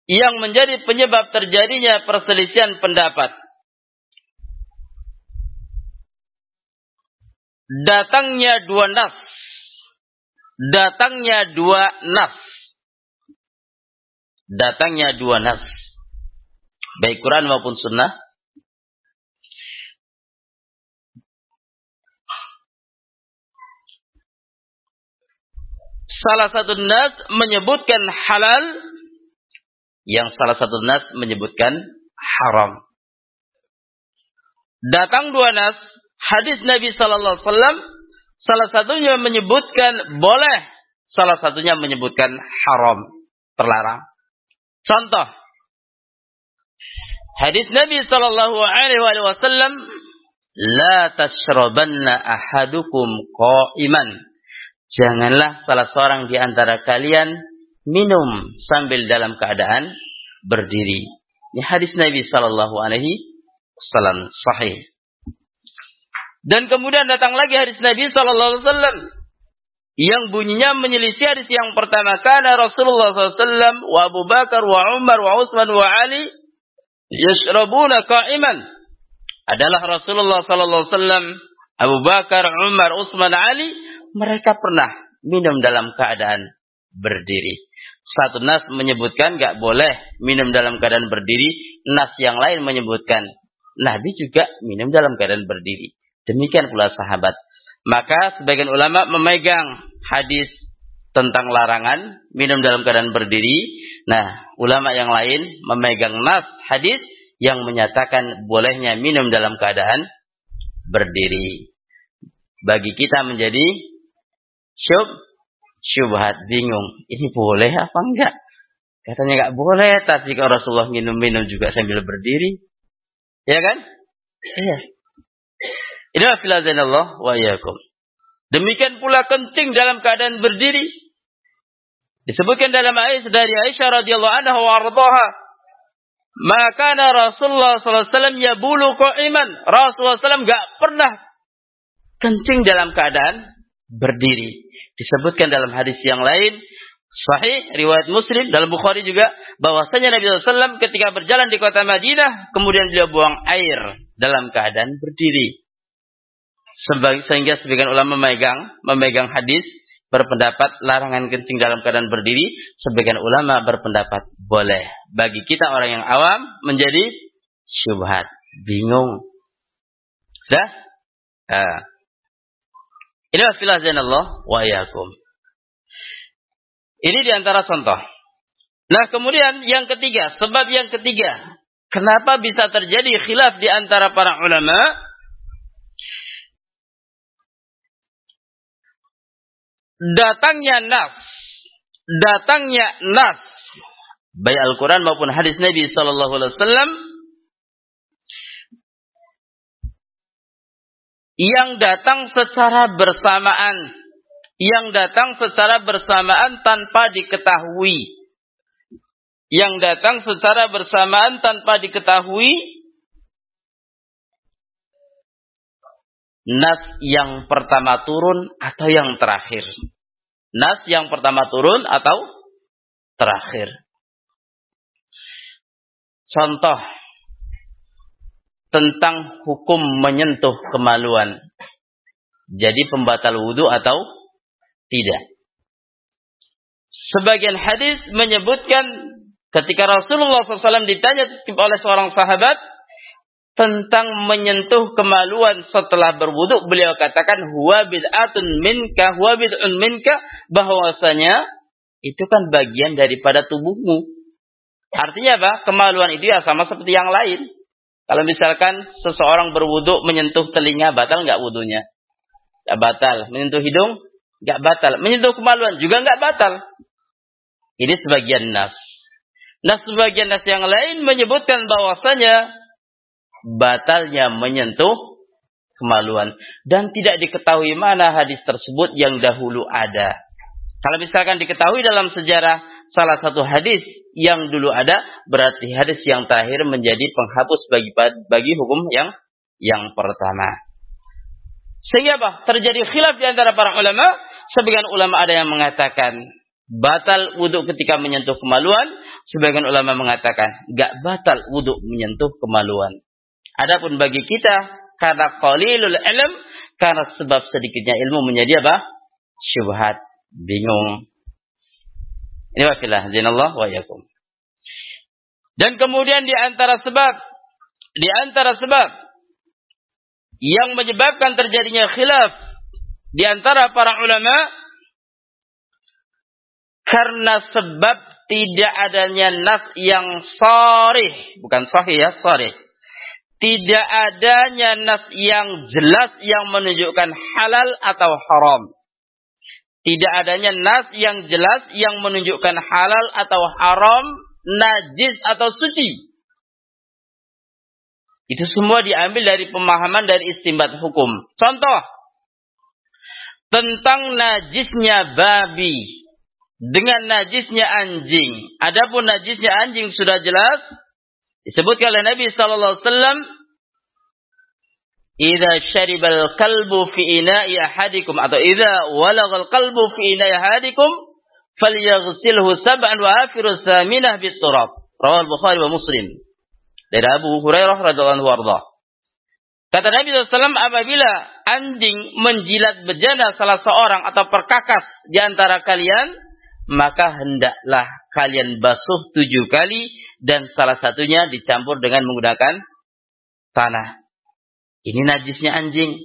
yang menjadi penyebab terjadinya perselisihan pendapat datangnya dua nas. Datangnya dua nas. Datangnya dua nas. Baik Quran maupun sunnah. Salah satu nas menyebutkan halal. Yang salah satu nas menyebutkan haram. Datang dua nas hadis Nabi Sallallahu Alaihi Wasallam salah satunya menyebutkan boleh, salah satunya menyebutkan haram, terlarang. Contoh, hadis Nabi Sallallahu Alaihi Wasallam, la tashrabanna ahadukum qa'iman. Janganlah salah seorang di antara kalian minum sambil dalam keadaan berdiri. Ini hadis Nabi Sallallahu Alaihi Wasallam sahih. Dan kemudian datang lagi hadis Nabi Sallallahu Alaihi Wasallam yang bunyinya menyelisih hadis yang pertama karena Rasulullah SAW wa Abu Bakar wa Umar wa Utsman wa Ali yashrabuna qa'iman. Adalah Rasulullah Sallallahu Abu Bakar Umar Utsman Ali mereka pernah minum dalam keadaan berdiri. Satu nas menyebutkan gak boleh minum dalam keadaan berdiri nas yang lain menyebutkan Nabi juga minum dalam keadaan berdiri Demikian pula sahabat. Maka sebagian ulama memegang hadis tentang larangan minum dalam keadaan berdiri. Nah, ulama yang lain memegang nas hadis yang menyatakan bolehnya minum dalam keadaan berdiri. Bagi kita menjadi syub, syubhat, bingung. Ini boleh apa enggak? Katanya enggak boleh, tapi kalau Rasulullah minum-minum juga sambil berdiri. Ya kan? Iya. Inilah Allah wa yakum. Demikian pula kencing dalam keadaan berdiri. Disebutkan dalam ayat dari Aisyah radhiyallahu anha wa ardhaha. Maka Rasulullah SAW yabulu qa'iman. Rasulullah SAW enggak pernah kencing dalam keadaan berdiri. Disebutkan dalam hadis yang lain. Sahih, riwayat Muslim, dalam Bukhari juga. bahwasanya Nabi SAW ketika berjalan di kota Madinah. Kemudian beliau buang air dalam keadaan berdiri sehingga sebagian ulama memegang memegang hadis berpendapat larangan kencing dalam keadaan berdiri, sebagian ulama berpendapat boleh. Bagi kita orang yang awam menjadi syubhat, bingung. Sudah? Uh. Inilah filah Allah wa iyakum. Ini di antara contoh. Nah kemudian yang ketiga, sebab yang ketiga. Kenapa bisa terjadi khilaf di antara para ulama? Datangnya nas, datangnya nas, baik Al-Quran maupun hadis Nabi Sallallahu Alaihi Wasallam. Yang datang secara bersamaan, yang datang secara bersamaan tanpa diketahui, yang datang secara bersamaan tanpa diketahui, nas yang pertama turun atau yang terakhir. Nas yang pertama turun atau terakhir. Contoh tentang hukum menyentuh kemaluan. Jadi pembatal wudhu atau tidak. Sebagian hadis menyebutkan ketika Rasulullah SAW ditanya oleh seorang sahabat, tentang menyentuh kemaluan setelah berwuduk beliau katakan huwa bid'atun minka huwa bid'un minka bahwasanya itu kan bagian daripada tubuhmu artinya apa kemaluan itu ya sama seperti yang lain Kalau misalkan seseorang berwudu menyentuh telinga, batal nggak wudunya? Nggak batal. Menyentuh hidung, nggak batal. Menyentuh kemaluan juga nggak batal. Ini sebagian nas. Nah sebagian nas yang lain menyebutkan bahwasanya batalnya menyentuh kemaluan. Dan tidak diketahui mana hadis tersebut yang dahulu ada. Kalau misalkan diketahui dalam sejarah salah satu hadis yang dulu ada, berarti hadis yang terakhir menjadi penghapus bagi bagi hukum yang yang pertama. Sehingga apa? Terjadi khilaf di antara para ulama. Sebagian ulama ada yang mengatakan batal wudhu ketika menyentuh kemaluan. Sebagian ulama mengatakan gak batal wudhu menyentuh kemaluan. Adapun bagi kita karena qalilul ilm karena sebab sedikitnya ilmu menjadi apa? Syubhat, bingung. Ini wakilah jinallah wa yakum. Dan kemudian di antara sebab di antara sebab yang menyebabkan terjadinya khilaf di antara para ulama karena sebab tidak adanya nas yang sorih, bukan sahih ya, sorih tidak adanya nas yang jelas yang menunjukkan halal atau haram. Tidak adanya nas yang jelas yang menunjukkan halal atau haram, najis atau suci. Itu semua diambil dari pemahaman dari istimbat hukum. Contoh, tentang najisnya babi dengan najisnya anjing. Adapun najisnya anjing sudah jelas, Disebutkan oleh Nabi sallallahu alaihi wasallam, "Idza syaribal kalbu fi ina'i ahadikum atau idza walagal kalbu fi ina'i ahadikum falyaghsilhu sab'an wa afiru saminah bit turab." Rawal Bukhari wa Muslim. Dari Abu Hurairah radhiyallahu anhu Kata Nabi SAW, apabila anjing menjilat bejana salah seorang atau perkakas di antara kalian, maka hendaklah kalian basuh tujuh kali dan salah satunya dicampur dengan menggunakan tanah. Ini najisnya anjing.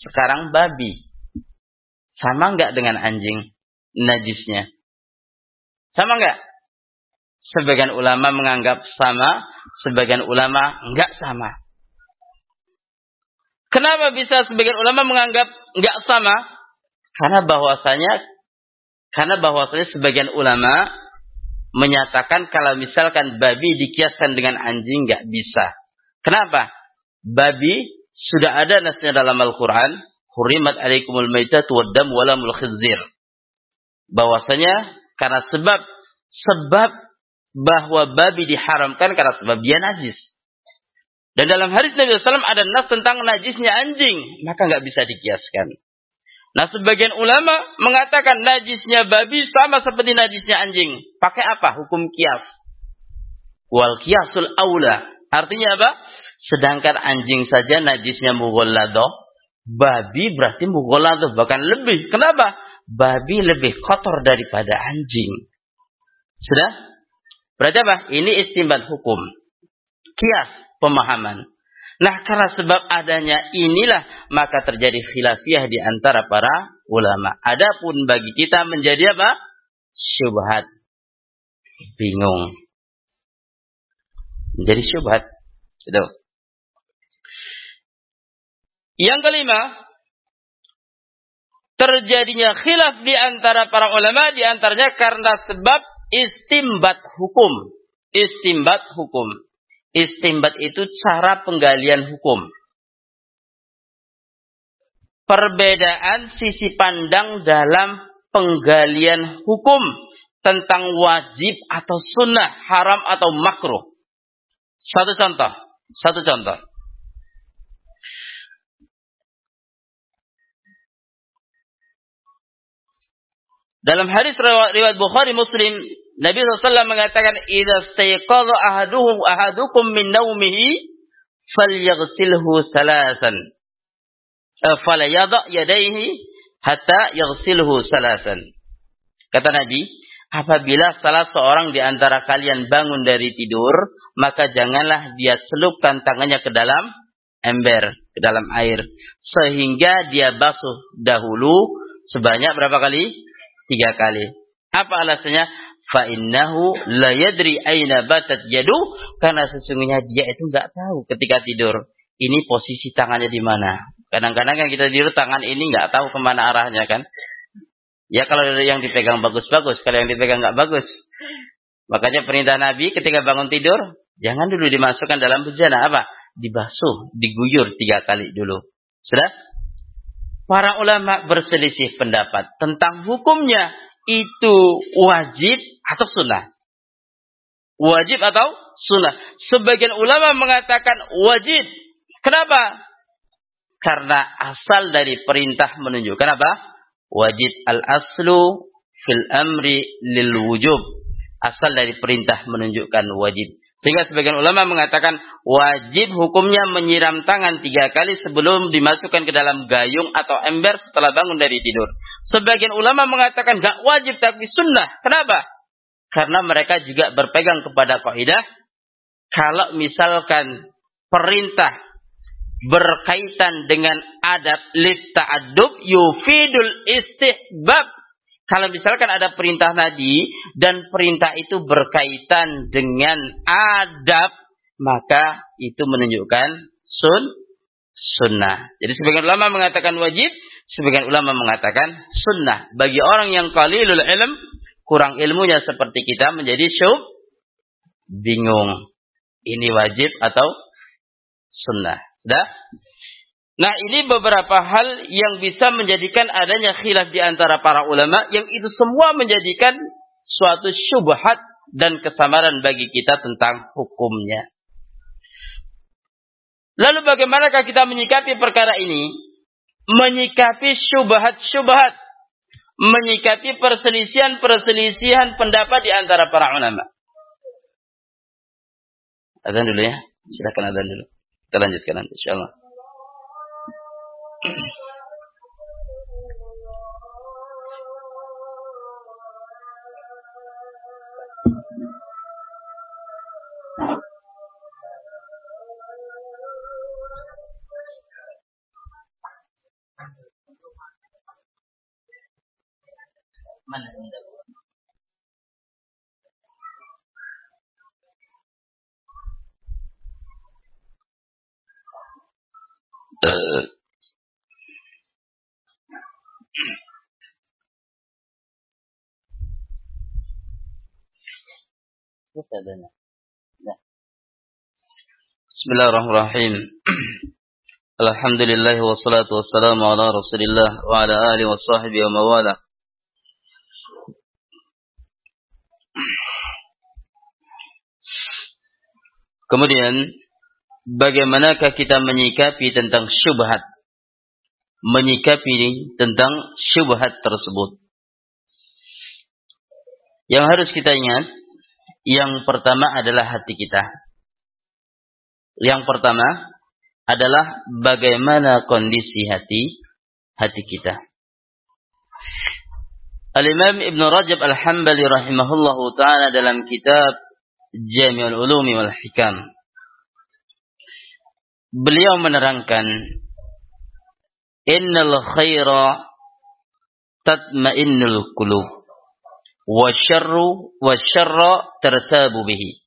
Sekarang babi. Sama enggak dengan anjing najisnya? Sama enggak? Sebagian ulama menganggap sama, sebagian ulama enggak sama. Kenapa bisa sebagian ulama menganggap enggak sama? Karena bahwasanya karena bahwasanya sebagian ulama menyatakan kalau misalkan babi dikiaskan dengan anjing nggak bisa. Kenapa? Babi sudah ada nasnya dalam Al-Quran. Hurimat alaikumul maitat waddam walamul khizir. Bahwasanya karena sebab sebab bahwa babi diharamkan karena sebab dia najis. Dan dalam hadis Nabi SAW ada nas tentang najisnya anjing. Maka nggak bisa dikiaskan. Nah sebagian ulama mengatakan najisnya babi sama seperti najisnya anjing. Pakai apa? Hukum kias. Wal kiasul aula. Artinya apa? Sedangkan anjing saja najisnya mughollado. Babi berarti mughollado. Bahkan lebih. Kenapa? Babi lebih kotor daripada anjing. Sudah? Berarti apa? Ini istimbat hukum. Kias. Pemahaman. Nah, karena sebab adanya inilah maka terjadi khilafiyah di antara para ulama. Adapun bagi kita menjadi apa? Syubhat. Bingung. Menjadi syubhat. Itu. Yang kelima, terjadinya khilaf di antara para ulama di antaranya karena sebab istimbat hukum. Istimbat hukum. Istimbat itu cara penggalian hukum. Perbedaan sisi pandang dalam penggalian hukum tentang wajib atau sunnah, haram atau makruh. Satu contoh, satu contoh. Dalam hadis riwayat Bukhari Muslim Nabi SAW mengatakan, "Idza stayqadha ahaduhum ahadukum min naumihi falyaghsilhu salasan." Eh, fala yada yadayhi hatta yaghsilhu salasan. Kata Nabi, apabila salah seorang di antara kalian bangun dari tidur, maka janganlah dia celupkan tangannya ke dalam ember, ke dalam air. Sehingga dia basuh dahulu sebanyak berapa kali? Tiga kali. Apa alasannya? Fa innahu la yadri aina batat yadu karena sesungguhnya dia itu nggak tahu ketika tidur ini posisi tangannya di mana. Kadang-kadang kan kita tidur tangan ini nggak tahu ke mana arahnya kan. Ya kalau yang dipegang bagus-bagus, kalau yang dipegang nggak bagus. Makanya perintah Nabi ketika bangun tidur, jangan dulu dimasukkan dalam bejana apa? Dibasuh, diguyur tiga kali dulu. Sudah? Para ulama berselisih pendapat tentang hukumnya itu wajib atau sunnah. Wajib atau sunnah. Sebagian ulama mengatakan wajib. Kenapa? Karena asal dari perintah menunjukkan apa? Wajib al-aslu fil amri lil wujub. Asal dari perintah menunjukkan wajib. Sehingga sebagian ulama mengatakan wajib hukumnya menyiram tangan tiga kali sebelum dimasukkan ke dalam gayung atau ember setelah bangun dari tidur. Sebagian ulama mengatakan gak wajib tapi sunnah. Kenapa? Karena mereka juga berpegang kepada kaidah kalau misalkan perintah berkaitan dengan adab ta'addub yufidul istihbab kalau misalkan ada perintah Nabi dan perintah itu berkaitan dengan adab, maka itu menunjukkan sun sunnah. Jadi sebagian ulama mengatakan wajib, sebagian ulama mengatakan sunnah. Bagi orang yang qalilul ilm, kurang ilmunya seperti kita menjadi syub, bingung. Ini wajib atau sunnah. Dah? Nah ini beberapa hal yang bisa menjadikan adanya khilaf di antara para ulama yang itu semua menjadikan suatu syubhat dan kesamaran bagi kita tentang hukumnya. Lalu bagaimanakah kita menyikapi perkara ini? Menyikapi syubhat-syubhat. Menyikapi perselisihan-perselisihan pendapat di antara para ulama. Adhan dulu ya. Silakan adhan dulu. Kita lanjutkan nanti insyaAllah. Thank you. Bismillahirrahmanirrahim. Alhamdulillah wassalatu wassalamu ala Rasulillah wa ala alihi wa sahbihi wa mawala. Kemudian bagaimanakah kita menyikapi tentang syubhat menyikapi tentang syubhat tersebut. Yang harus kita ingat, yang pertama adalah hati kita. Yang pertama adalah bagaimana kondisi hati hati kita. Al-Imam Ibn Rajab Al-Hambali rahimahullahu taala dalam kitab Jami'ul Ulumi wal Hikam beliau menerangkan innal khaira tatma'innul qulub wa syarru wa syarra tartabu bihi.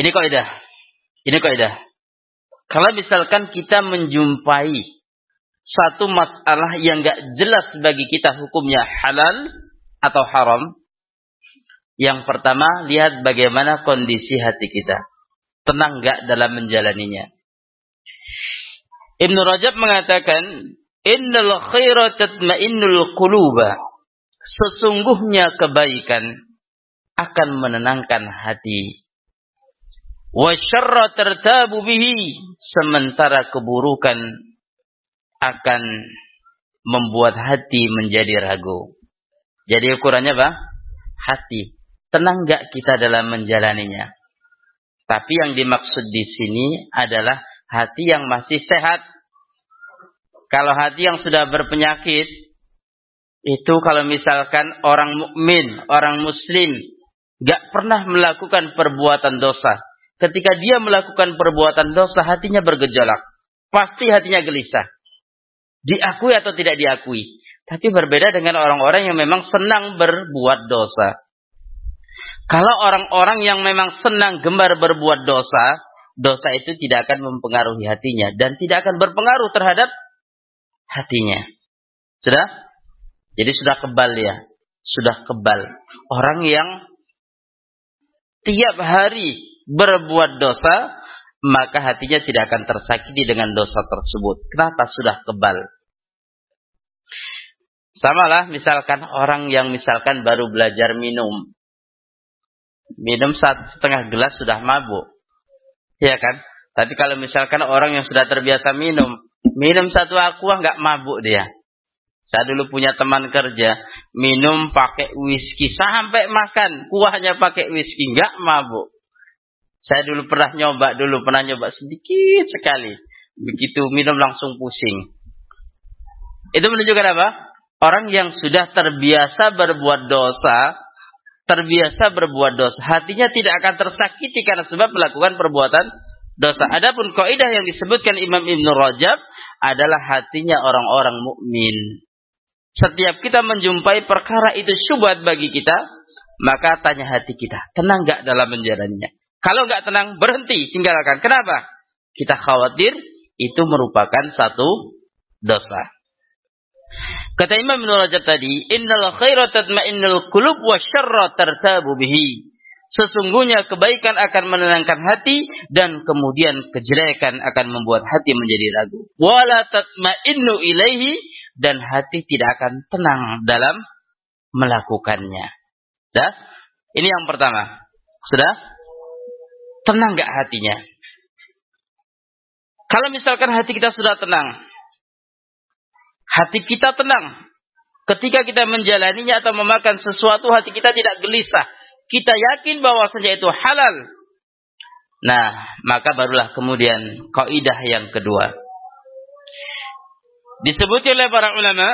Ini kaidah. Ini kaidah. Kalau misalkan kita menjumpai satu masalah yang enggak jelas bagi kita hukumnya halal atau haram yang pertama lihat bagaimana kondisi hati kita. Tenang enggak dalam menjalaninya? Ibn Rajab mengatakan, Innal khaira tatma'innul quluba. Sesungguhnya kebaikan akan menenangkan hati. Wa syarra tertabu bihi. Sementara keburukan akan membuat hati menjadi ragu. Jadi ukurannya apa? Hati. Tenang gak kita dalam menjalaninya? Tapi yang dimaksud di sini adalah hati yang masih sehat kalau hati yang sudah berpenyakit, itu kalau misalkan orang mukmin, orang muslim, gak pernah melakukan perbuatan dosa. Ketika dia melakukan perbuatan dosa, hatinya bergejolak. Pasti hatinya gelisah. Diakui atau tidak diakui. Tapi berbeda dengan orang-orang yang memang senang berbuat dosa. Kalau orang-orang yang memang senang gemar berbuat dosa, dosa itu tidak akan mempengaruhi hatinya dan tidak akan berpengaruh terhadap hatinya. Sudah? Jadi sudah kebal ya. Sudah kebal. Orang yang tiap hari berbuat dosa, maka hatinya tidak akan tersakiti dengan dosa tersebut. Kenapa sudah kebal? Sama lah misalkan orang yang misalkan baru belajar minum. Minum satu setengah gelas sudah mabuk. Iya kan? Tapi kalau misalkan orang yang sudah terbiasa minum, minum satu aqua nggak mabuk dia. Saya dulu punya teman kerja, minum pakai whisky sampai makan, kuahnya pakai whisky, nggak mabuk. Saya dulu pernah nyoba dulu, pernah nyoba sedikit sekali. Begitu minum langsung pusing. Itu menunjukkan apa? Orang yang sudah terbiasa berbuat dosa, terbiasa berbuat dosa, hatinya tidak akan tersakiti karena sebab melakukan perbuatan dosa. Adapun kaidah yang disebutkan Imam Ibn Rajab adalah hatinya orang-orang mukmin. Setiap kita menjumpai perkara itu syubhat bagi kita, maka tanya hati kita, tenang nggak dalam menjalannya? Kalau nggak tenang, berhenti, tinggalkan. Kenapa? Kita khawatir itu merupakan satu dosa. Kata Imam Ibn Rajab tadi, Innal khaira tatma'innal qulub wa syarra tartabu bihi. Sesungguhnya kebaikan akan menenangkan hati dan kemudian kejelekan akan membuat hati menjadi ragu. Wala tatma'innu ilaihi dan hati tidak akan tenang dalam melakukannya. Dah? Ini yang pertama. Sudah? Tenang gak hatinya? Kalau misalkan hati kita sudah tenang, Hati kita tenang. Ketika kita menjalaninya atau memakan sesuatu, hati kita tidak gelisah. Kita yakin bahwasanya itu halal. Nah, maka barulah kemudian kaidah yang kedua. Disebut oleh para ulama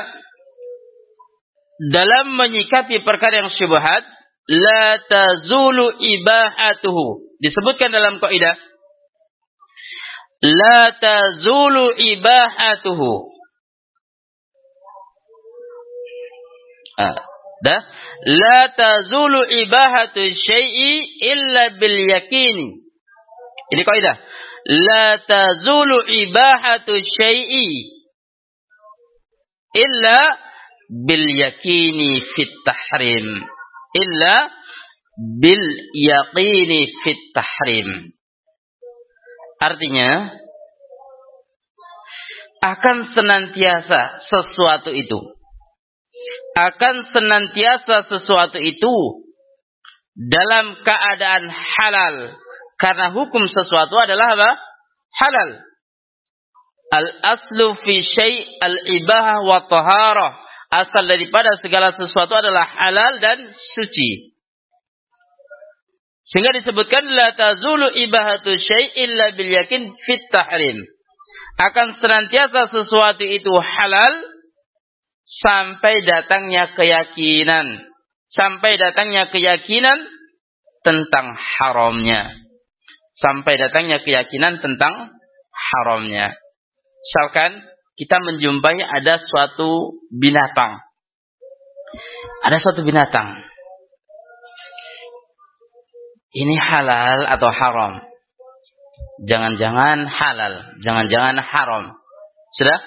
dalam menyikapi perkara yang syubhat, la tazulu ibahatuhu. Disebutkan dalam kaidah la tazulu ibahatuhu. Dah? La tazulu ibahatu syai'i illa bil yakini. Ini kaidah. La tazulu ibahatu syai'i illa bil yakini fit tahrim illa bil yaqini fit tahrim artinya akan senantiasa sesuatu itu akan senantiasa sesuatu itu dalam keadaan halal. Karena hukum sesuatu adalah apa? Halal. Al-aslu fi syai' al-ibahah wa taharah. Asal daripada segala sesuatu adalah halal dan suci. Sehingga disebutkan la tazulu ibahatu syai' illa bil yakin fit tahrim. Akan senantiasa sesuatu itu halal sampai datangnya keyakinan, sampai datangnya keyakinan tentang haramnya, sampai datangnya keyakinan tentang haramnya. Misalkan kita menjumpai ada suatu binatang, ada suatu binatang, ini halal atau haram? Jangan-jangan halal, jangan-jangan haram. Sudah?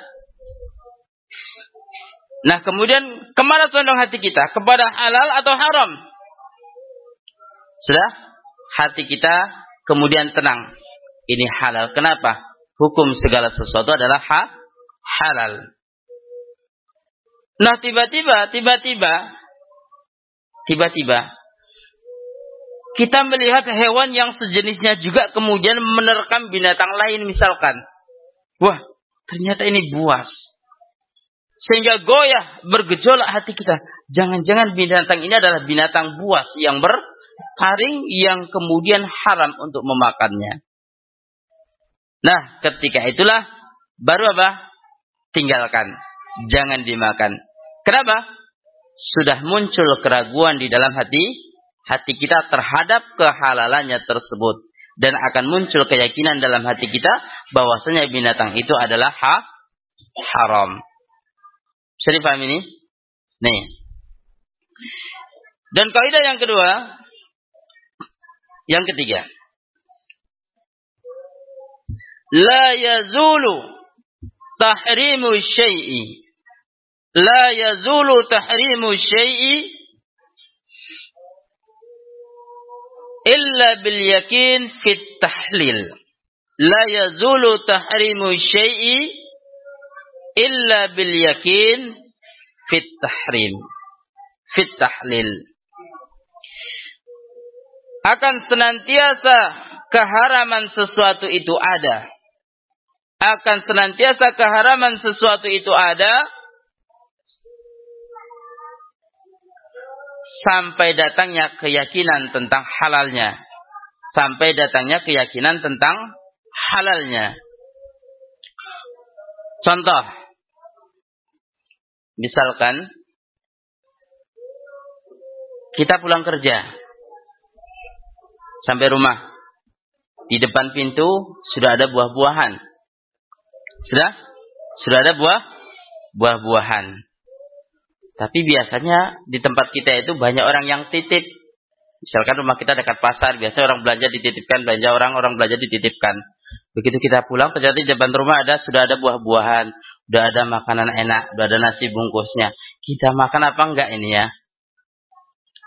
Nah kemudian ke mana condong hati kita? Kepada halal atau haram? Sudah? Hati kita kemudian tenang. Ini halal. Kenapa? Hukum segala sesuatu adalah ha halal. Nah tiba-tiba, tiba-tiba, tiba-tiba, kita melihat hewan yang sejenisnya juga kemudian menerkam binatang lain misalkan. Wah, ternyata ini buas sehingga goyah bergejolak hati kita. Jangan-jangan binatang ini adalah binatang buas yang berparing yang kemudian haram untuk memakannya. Nah, ketika itulah baru apa? Tinggalkan. Jangan dimakan. Kenapa? Sudah muncul keraguan di dalam hati hati kita terhadap kehalalannya tersebut dan akan muncul keyakinan dalam hati kita bahwasanya binatang itu adalah ha haram. Bisa dipahami ini? Nih. Dan kaidah yang kedua, yang ketiga. La yazulu tahrimu syai'i. La yazulu tahrimu syai'i illa bil yakin fit tahlil. La yazulu tahrimu syai'i illa bil yakin fit tahrim fit tahlil akan senantiasa keharaman sesuatu itu ada akan senantiasa keharaman sesuatu itu ada sampai datangnya keyakinan tentang halalnya. Sampai datangnya keyakinan tentang halalnya. Contoh. Misalkan. Kita pulang kerja. Sampai rumah. Di depan pintu sudah ada buah-buahan. Sudah? Sudah ada buah buah-buahan. Tapi biasanya di tempat kita itu banyak orang yang titip. Misalkan rumah kita dekat pasar, biasanya orang belanja dititipkan, belanja orang, orang belanja dititipkan. Begitu kita pulang, ternyata di depan rumah ada sudah ada buah-buahan udah ada makanan enak, udah ada nasi bungkusnya. Kita makan apa enggak ini ya?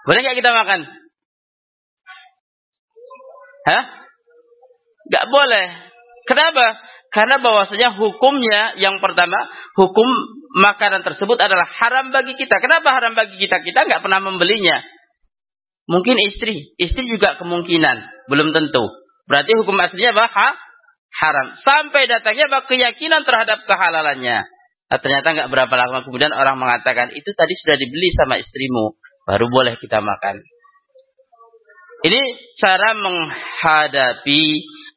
Boleh enggak kita makan? Hah? Enggak boleh. Kenapa? Karena bahwasanya hukumnya yang pertama, hukum makanan tersebut adalah haram bagi kita. Kenapa haram bagi kita? Kita enggak pernah membelinya. Mungkin istri, istri juga kemungkinan, belum tentu. Berarti hukum aslinya apa? haram. Sampai datangnya bahwa keyakinan terhadap kehalalannya. Nah, ternyata nggak berapa lama kemudian orang mengatakan itu tadi sudah dibeli sama istrimu, baru boleh kita makan. Ini cara menghadapi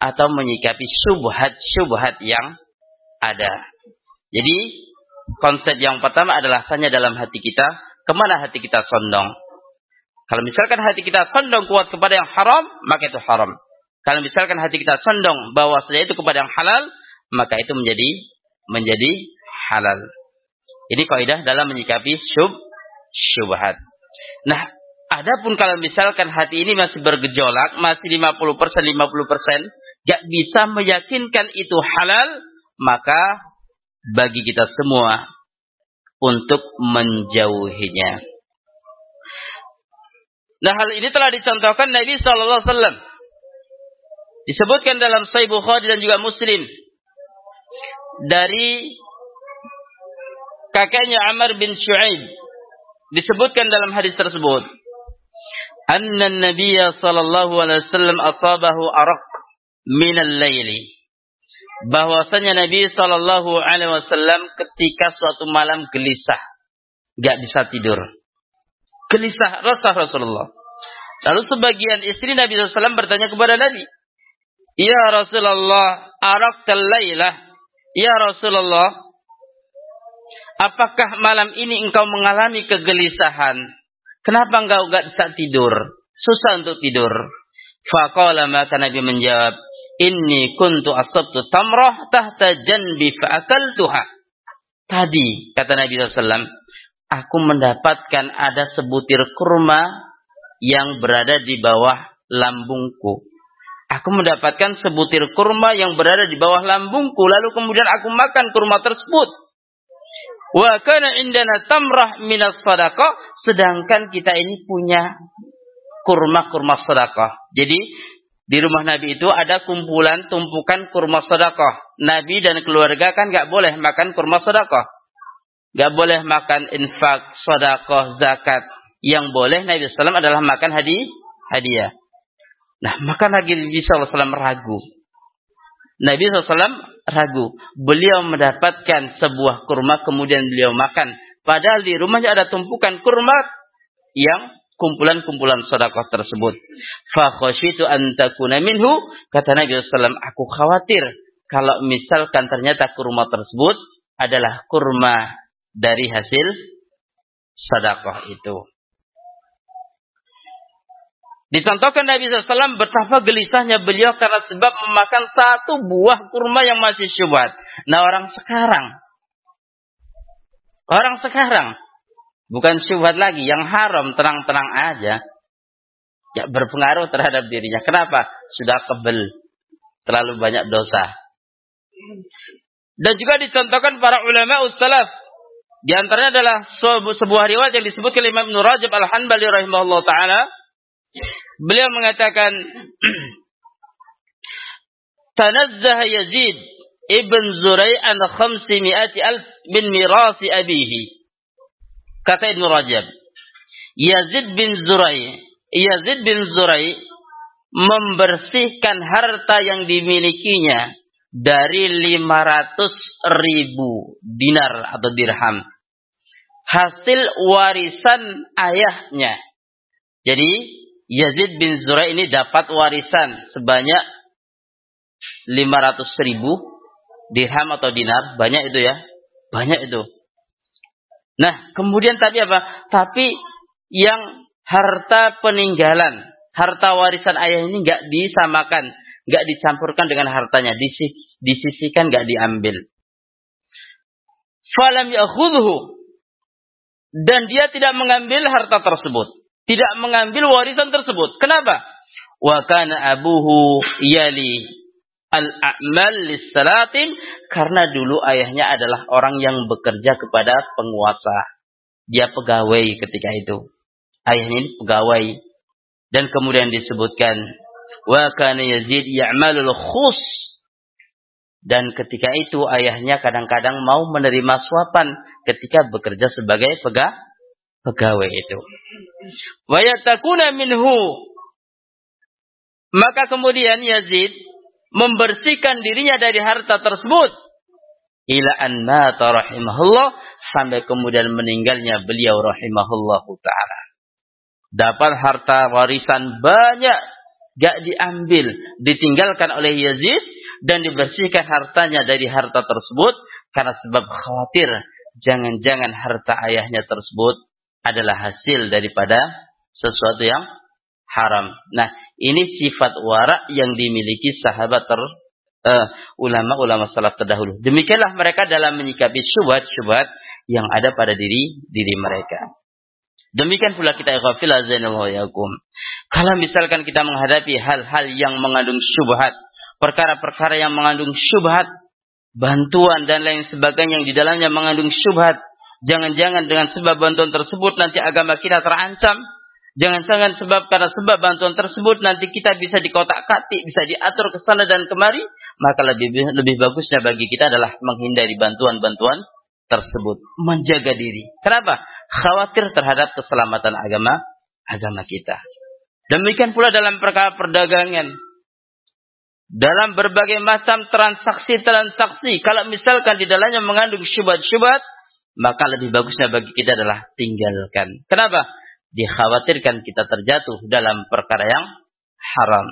atau menyikapi subhat-subhat yang ada. Jadi konsep yang pertama adalah hanya dalam hati kita, ke mana hati kita condong. Kalau misalkan hati kita condong kuat kepada yang haram, maka itu haram. Kalau misalkan hati kita condong bahwasanya itu kepada yang halal, maka itu menjadi menjadi halal. Ini kaidah dalam menyikapi syub syubhat. Nah, adapun kalau misalkan hati ini masih bergejolak, masih 50%, 50%, gak bisa meyakinkan itu halal, maka bagi kita semua untuk menjauhinya. Nah, hal ini telah dicontohkan Nabi sallallahu alaihi wasallam. Disebutkan dalam Sahih Bukhari dan juga Muslim. Dari kakaknya Amr bin Shu'aib. Disebutkan dalam hadis tersebut anna Nabi sallallahu alaihi wasallam asabahu araq min al-laili bahwasanya Nabi sallallahu alaihi wasallam ketika suatu malam gelisah enggak bisa tidur gelisah rasa Rasulullah lalu sebagian istri Nabi SAW bertanya kepada Nabi Ya Rasulullah, araktal laylah. Ya Rasulullah, apakah malam ini engkau mengalami kegelisahan? Kenapa engkau enggak bisa tidur? Susah untuk tidur. Faqala maka Nabi menjawab, Inni kuntu asabtu tamrah tahta janbi fa'akaltuha. Tadi, kata Nabi SAW, aku mendapatkan ada sebutir kurma yang berada di bawah lambungku. Aku mendapatkan sebutir kurma yang berada di bawah lambungku. Lalu kemudian aku makan kurma tersebut. Wa kana indana tamrah minas sadaqah. Sedangkan kita ini punya kurma-kurma sadaqah. Jadi di rumah Nabi itu ada kumpulan tumpukan kurma sadaqah. Nabi dan keluarga kan gak boleh makan kurma sadaqah. Gak boleh makan infak, sadaqah, zakat. Yang boleh Nabi SAW adalah makan hadi, hadiah. Nah, maka Nabi SAW ragu. Nabi SAW ragu. Beliau mendapatkan sebuah kurma kemudian beliau makan. Padahal di rumahnya ada tumpukan kurma yang kumpulan-kumpulan sedekah tersebut. Fa khasyitu an minhu kata Nabi SAW, aku khawatir kalau misalkan ternyata kurma tersebut adalah kurma dari hasil sedekah itu. Dicontohkan Nabi SAW betapa gelisahnya beliau karena sebab memakan satu buah kurma yang masih syubhat. Nah orang sekarang Orang sekarang bukan syubhat lagi, yang haram terang-terang aja. Ya berpengaruh terhadap dirinya. Kenapa? Sudah kebel. Terlalu banyak dosa. Dan juga dicontohkan para ulama ussalaf. Di antaranya adalah sebuah riwayat yang disebutkan Imam Rajab Al-Hanbali rahimahullah taala. Beliau mengatakan Tanazzaha Yazid ibn Zurai an khamsi mi'ati alf min mirasi abihi. Kata Ibn Rajab. Yazid bin Zurai. Yazid bin Zurai membersihkan harta yang dimilikinya dari 500 ribu dinar atau dirham. Hasil warisan ayahnya. Jadi Yazid bin Zurai ini dapat warisan sebanyak 500 ribu dirham atau dinar, banyak itu ya. Banyak itu. Nah, kemudian tapi apa? Tapi yang harta peninggalan, harta warisan ayah ini nggak disamakan, nggak dicampurkan dengan hartanya, disisihkan nggak diambil. Falam yakhudhu dan dia tidak mengambil harta tersebut, tidak mengambil warisan tersebut. Kenapa? Wa kana abuhu yali al-a'mal lis-salatin karena dulu ayahnya adalah orang yang bekerja kepada penguasa. Dia pegawai ketika itu. Ayahnya ini pegawai. Dan kemudian disebutkan wa kana Yazid ya'malul khus dan ketika itu ayahnya kadang-kadang mau menerima suapan ketika bekerja sebagai pega pegawai itu. Wa yatakuna minhu maka kemudian Yazid membersihkan dirinya dari harta tersebut ila an mata rahimahullah sampai kemudian meninggalnya beliau rahimahullah taala. Dapat harta warisan banyak gak diambil, ditinggalkan oleh Yazid dan dibersihkan hartanya dari harta tersebut karena sebab khawatir jangan-jangan harta ayahnya tersebut adalah hasil daripada sesuatu yang haram. Nah, ini sifat warak yang dimiliki sahabat ter uh, ulama-ulama salaf terdahulu. Demikianlah mereka dalam menyikapi syubhat-syubhat yang ada pada diri diri mereka. Demikian pula kita ikhafil yakum. Kalau misalkan kita menghadapi hal-hal yang mengandung syubhat, perkara-perkara yang mengandung syubhat, bantuan dan lain sebagainya yang di dalamnya mengandung syubhat, jangan-jangan dengan sebab bantuan tersebut nanti agama kita terancam, Jangan-jangan sebab karena sebab bantuan tersebut nanti kita bisa dikotak-katik, bisa diatur ke sana dan kemari, maka lebih lebih bagusnya bagi kita adalah menghindari bantuan-bantuan tersebut, menjaga diri. Kenapa? Khawatir terhadap keselamatan agama agama kita. Demikian pula dalam perkara perdagangan. Dalam berbagai macam transaksi-transaksi, kalau misalkan di dalamnya mengandung syubhat-syubhat, maka lebih bagusnya bagi kita adalah tinggalkan. Kenapa? dikhawatirkan kita terjatuh dalam perkara yang haram.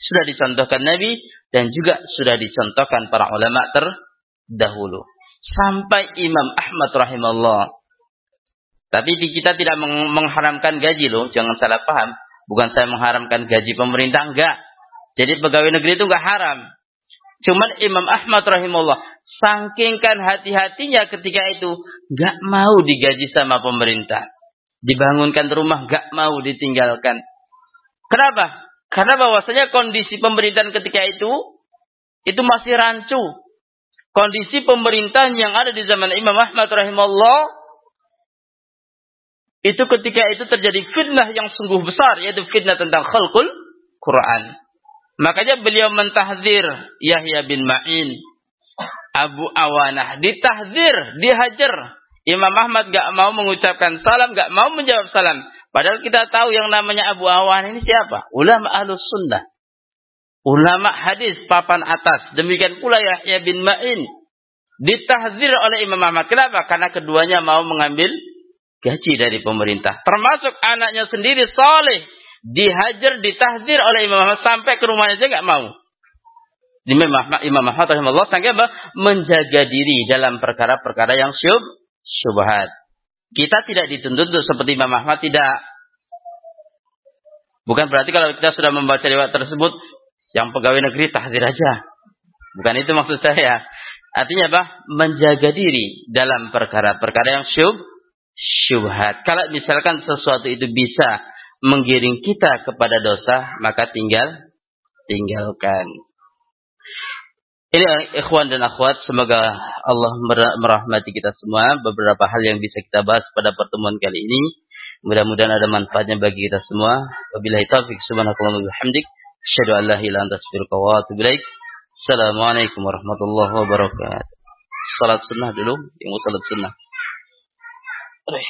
Sudah dicontohkan Nabi dan juga sudah dicontohkan para ulama terdahulu. Sampai Imam Ahmad rahimahullah. Tapi kita tidak mengharamkan gaji loh, jangan salah paham. Bukan saya mengharamkan gaji pemerintah, enggak. Jadi pegawai negeri itu enggak haram. Cuman Imam Ahmad rahimahullah sangkingkan hati-hatinya ketika itu enggak mau digaji sama pemerintah dibangunkan rumah gak mau ditinggalkan. Kenapa? Karena bahwasanya kondisi pemerintahan ketika itu itu masih rancu. Kondisi pemerintahan yang ada di zaman Imam Ahmad rahimahullah itu ketika itu terjadi fitnah yang sungguh besar yaitu fitnah tentang khalqul Quran. Makanya beliau mentahzir Yahya bin Ma'in, Abu Awanah, ditahzir, dihajar Imam Ahmad gak mau mengucapkan salam, gak mau menjawab salam. Padahal kita tahu yang namanya Abu Awan ini siapa? Ulama ahlus sunnah. Ulama hadis papan atas. Demikian pula Yahya bin Ma'in. Ditahzir oleh Imam Ahmad. Kenapa? Karena keduanya mau mengambil gaji dari pemerintah. Termasuk anaknya sendiri soleh. Dihajar, ditahzir oleh Imam Ahmad. Sampai ke rumahnya saja gak mau. Imam Ahmad, Imam Ahmad rahimahullah menjaga diri dalam perkara-perkara yang syub, syubhat. Kita tidak dituntut seperti Imam Ahmad tidak. Bukan berarti kalau kita sudah membaca riwayat tersebut yang pegawai negeri tahzir aja. Bukan itu maksud saya. Artinya apa? Menjaga diri dalam perkara-perkara yang syub, syubhat. Kalau misalkan sesuatu itu bisa menggiring kita kepada dosa, maka tinggal tinggalkan. Ini ikhwan dan akhwat, semoga Allah merahmati kita semua. Beberapa hal yang bisa kita bahas pada pertemuan kali ini. Mudah-mudahan ada manfaatnya bagi kita semua. Wabillahi taufiq subhanallahi wa bihamdik. Asyhadu an la ilaha anta wa atubu. Assalamualaikum warahmatullahi wabarakatuh. Salat sunnah dulu, yang salat sunnah. Aduh.